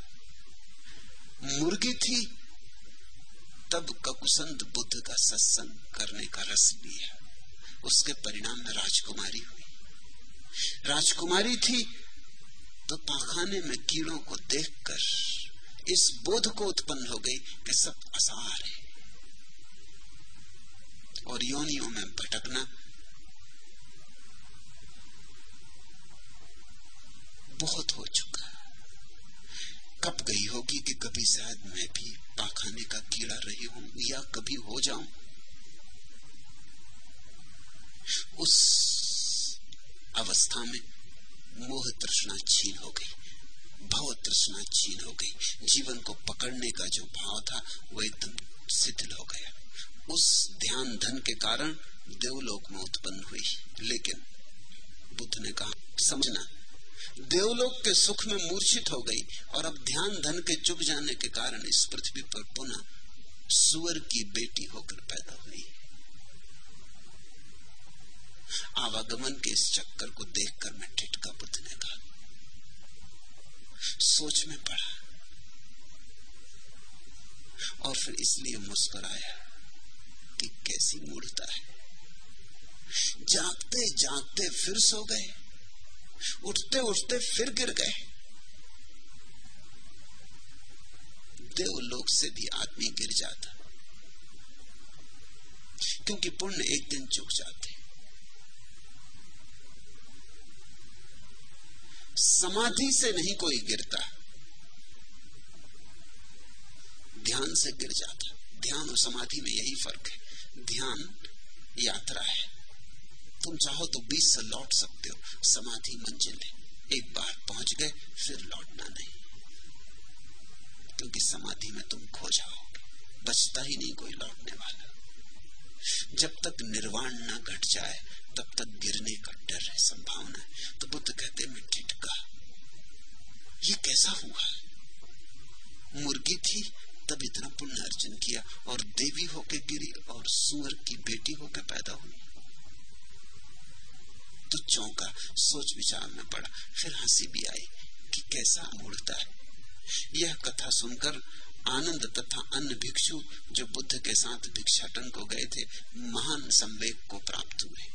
मुर्गी थी, तब ककुसंत बुद्ध का सत्संग करने का रस भी है। उसके परिणाम में राजकुमारी हुई। राजकुमारी थी तो पाखाने में कीड़ों को देखकर इस बोध को उत्पन्न हो गई कि सब असार है। और योनियों में भटकना, बहुत हो चुका कब गई होगी कि कभी शायद मैं भी पाखाने का कीड़ा रही हूँ, या कभी हो जाऊँ? उस अवस्था में मोह तृष्णा छीन हो गई। भाव तृष्णा छीन हो गई। जीवन को पकड़ने का जो भाव था वो एकदम शिथिल हो गया। उस ध्यान धन के कारण देवलोक में उत्पन्न हुई। लेकिन बुद्ध ने कहा, समझना, देवलोक के सुख में मूर्छित हो गई और अब ध्यान धन के चुप जाने के कारण इस पृथ्वी पर पुनः सुअर की बेटी होकर पैदा हुई। आवागमन के इस चक्कर को देखकर मैं टिटका बुद्ध ने कहा सोच में पड़ा। और फिर इसलिए मुस्कुराया कि कैसी मूर्ता है। जागते जागते फिर सो गए। उठते उठते फिर गिर गए। देवलोक से भी आदमी गिर जाता। क्योंकि पुण्य एक दिन चुक जाते। समाधि से नहीं कोई गिरता। ध्यान से गिर जाता। ध्यान और समाधि में यही फ़र्क है। ध्यान यात्रा है। तुम चाहो तो बीच से लौट सकते हो। समाधि मंजिल है। एक बार पहुँच गए, फिर लौटना नहीं। क्योंकि समाधि में तुम खो जाओगे। बचता ही नहीं कोई लौटने वाला। जब तक निर्वाण ना घट जाए तब तक गिरने का डर है, संभावना है। तो बुद्ध कहते मैं ठिठका ये कैसा हुआ? मुर्गी थी, तब इतना पुण्य अर्जन किया और देवी होके गिरी और सुअर की बेटी होके पैदा हुई। तो चौंका, सोच विचार में पड़ा। फिर हँसी भी आई कि कैसा मूर्ता है। यह कथा सुनकर आनंद तथा अन्य भिक्षु जो बुद्ध के साथ भिक्षाटन को गए थे, महान संवेग को प्राप्त हुए।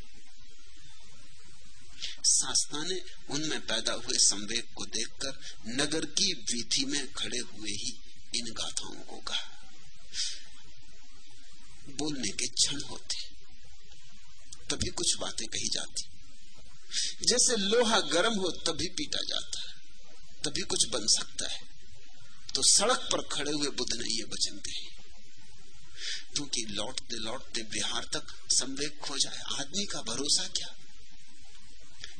शास्त्रा ने उनमें पैदा हुए संवेग को देखकर नगर की वीथी में खड़े हुए ही इन गाथाओं को कहा। बोलने के क्षण होते, तभी कुछ बातें कही जाती। जैसे लोहा गर्म हो तभी पीटा जाता है, तभी कुछ बन सकता है। तो सड़क पर खड़े हुए बुद्ध ने ये वचन कहे, क्योंकि लौटते लौटते बिहार तक संवेग खो जाए, आदमी का भरोसा क्या?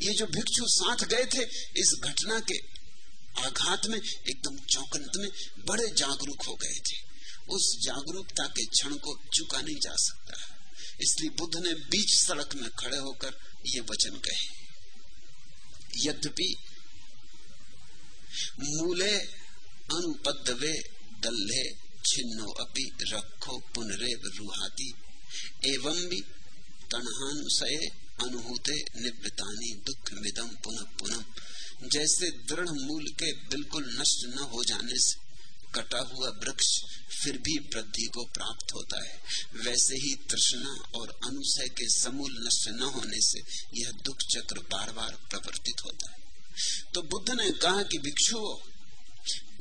ये जो भिक्षु साथ गए थे, इस घटना के आघात में, एकदम चौकन्त में, बड़े जागरूक हो गए थे। उस जागरूकता के क्षण को चुका नहीं जा सकता। इसलिए बुद्ध ने बीच सड़क में खड़े होकर ये वचन कहे। यद्यपि मूले अनुपद्वे दल्हे छिन्नो अपि रखो पुनरेव रुहाती, एवं भी तनहानुसय अनुभूते निवृतानी दुख मिदम पुनः पुनः। जैसे दृढ़ मूल के बिल्कुल नष्ट न हो जाने से कटा हुआ वृक्ष फिर भी वृद्धि को प्राप्त होता है। वैसे ही तृष्णा और अनुसय के समूल नष्ट न होने से यह दुख चक्र बार बार प्रवर्तित होता है। तो बुद्ध ने कहा कि भिक्षु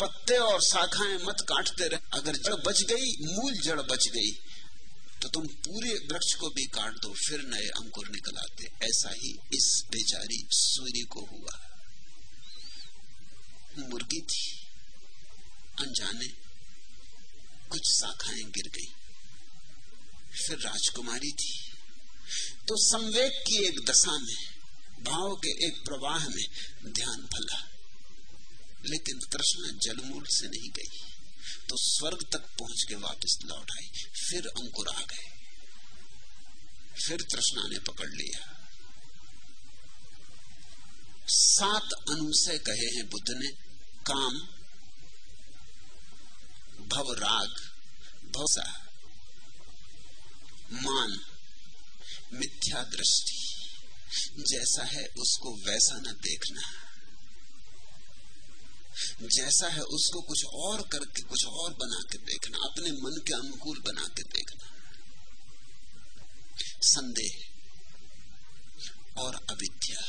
पत्ते और शाखाएँ मत काटते रहे। अगर जड़ बच गई, मूल जड़ बच गई। तो तुम पूरे वृक्ष को भी काट दो, फिर नए अंकुर निकल आते। ऐसा ही इस बेचारी सूर्य को हुआ। मुर्गी थी, अनजाने कुछ शाखाएँ गिर गई। फिर राजकुमारी थी। तो संवेद की एक दशा में, भाव के एक प्रवाह में ध्यान फला लेकिन तृष्णा जलमूल से नहीं गई। तो स्वर्ग तक पहुँच के वापस लौट आई फिर अंकुर आ गए। फिर तृष्णा ने पकड़ लिया। सात अनुसय कहे हैं बुद्ध ने, काम, भव राग भवसा मान, मिथ्या दृष्टि। जैसा है उसको वैसा न देखना। जैसा है उसको कुछ और करके, कुछ और बना के देखना, अपने मन के अनुकूल बना के देखना। संदेह और अविद्या,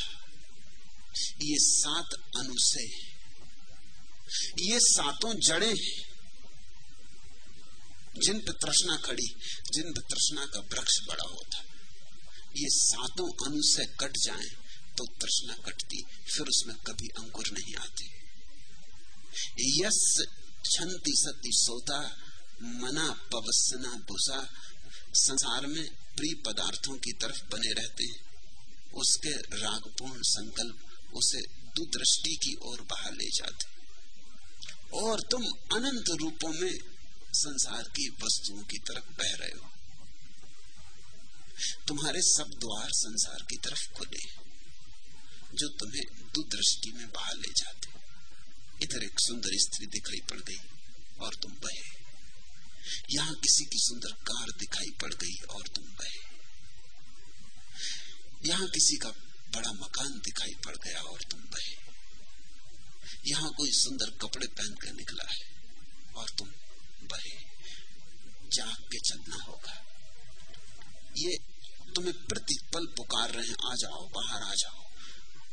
ये सात अनुसय ये सातों जड़े जिन पर तृष्णा खड़ी, जिन पर तृष्णा का वृक्ष बड़ा होता। ये सातों अनुसय कट जाएँ तो तृष्णा कटती, फिर उसमें कभी अंकुर नहीं आते। यस छंती सती सोता, मना पवसना भूसा संसार में प्रिय पदार्थों की तरफ़ बने रहते हैं। उसके रागपूर्ण संकल्प उसे दुदृष्टि की ओर बाहर ले जाते और तुम अनंत रूपों में संसार की वस्तुओं की तरफ़ बह रहे हो। तुम्हारे सब द्वार संसार की तरफ़ खुले जो तुम्हें दुदृष्टि में बाहर ले जाते इधर एक सुंदर स्त्री दिखाई पड़ गई और तुम बहे। यहाँ किसी की सुंदर कार दिखाई पड़ गई और तुम बहे। यहाँ किसी का बड़ा मकान दिखाई पड़ गया और तुम बहे। यहाँ कोई सुंदर कपड़े पहन कर निकला है और तुम बहे। जाग के चलना होगा। ये तुम्हें प्रतिपल पुकार रहे हैं। आ जाओ, बाहर आ जाओ।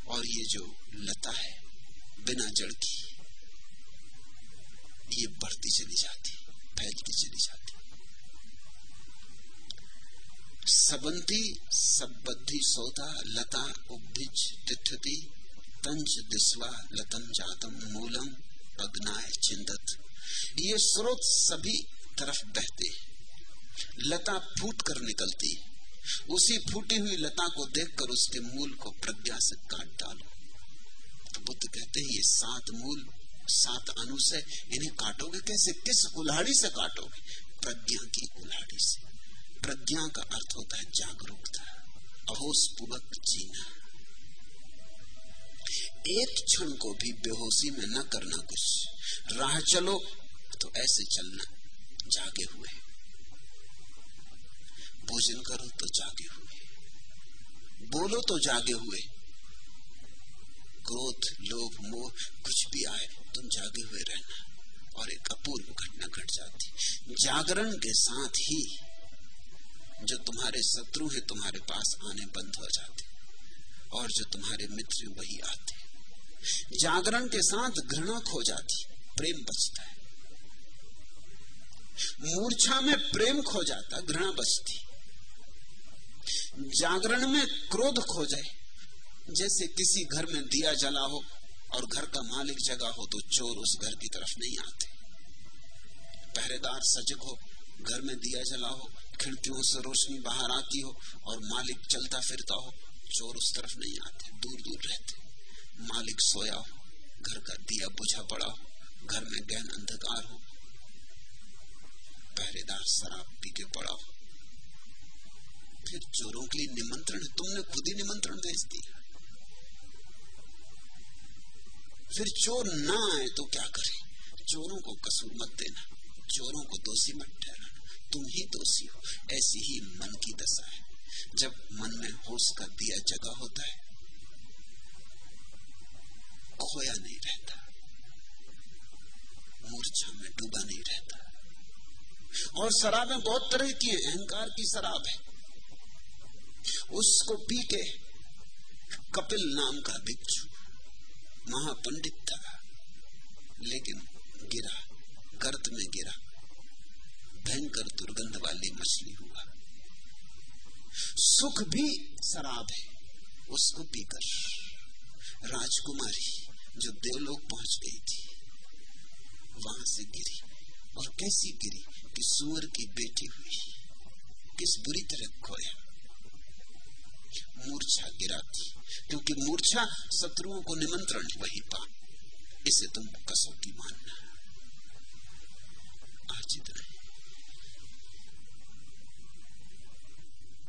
और ये जो लता है, बिना जड़ की। ये बढ़ती चली जाती, फैलती चली जाती। सबंती सबद्धि सोता लता उभिज तिथति, तंज, दिस्वा लतम जातम, मूलम पगनाय चिंतत ये स्रोत सभी तरफ़ बहते लता फूट कर निकलती उसी फूटी हुई लता को देखकर उसके मूल को प्रज्ञा से काट डालो। तो बुद्ध कहते हैं, ये सात मूल सात अनुसय इन्हें काटोगे कैसे? किस कुल्हाड़ी से काटोगे? प्रज्ञा की कुल्हाड़ी से। प्रज्ञा का अर्थ होता है जागरूकता अहोश पूर्वक जीना। एक क्षण को भी बेहोशी में न करना कुछ। राह चलो तो ऐसे चलना, जागे हुए। भोजन करो तो जागे हुए। बोलो तो जागे हुए। क्रोध, लोभ, मोह, कुछ भी आए तुम जागे हुए रहना। और एक अपूर्व घटना घट जाती। जागरण के साथ ही जो तुम्हारे शत्रु हैं, तुम्हारे पास आने बंद हो जाते। और जो तुम्हारे मित्र वही आते। जागरण के साथ घृणा खो जाती। प्रेम बचता है। मूर्छा में प्रेम खो जाता, घृणा बचती। जागरण में क्रोध खो जाए। जैसे किसी घर में दिया जला हो और घर का मालिक जगा हो तो चोर उस घर की तरफ़ नहीं आते। पहरेदार सजग हो, घर में दिया जला हो, खिड़कियों से रोशनी बाहर आती हो और मालिक चलता फिरता हो, चोर उस तरफ़ नहीं आते दूर दूर रहते। मालिक सोया हो, घर का दिया बुझा पड़ा हो, घर में गहन अंधकार हो। पहरेदार शराब पी के पड़ा हो। फिर चोरों के लिए निमंत्रण, तुमने खुद ही निमंत्रण भेज दिया। फिर चोर ना आए तो क्या करे? चोरों को कसूर मत देना, चोरों को दोषी मत ठहराना। तुम ही दोषी हो, ऐसी ही मन की दशा है। जब मन में होश का दिया जगा होता है, खोया नहीं रहता, मूर्छा में डूबा नहीं रहता। और शराबें बहुत तरह की है अहंकार की शराब है। उसको पी के कपिल नाम का भिक्षु महापंडित था। लेकिन गिरा, गर्त में गिरा। भयंकर दुर्गंध वाली मछली हुआ। सुख भी शराब है, उसको पीकर। राजकुमारी जो देवलोक पहुँच गई थी, वहाँ से गिरी। और कैसी गिरी कि सुअर की बेटी हुई। किस बुरी तरह खोया। मूर्छा गिराती, क्योंकि मूर्छा शत्रुओं को निमंत्रण वही पा इसे तुम कसौटी मानना। आज इतना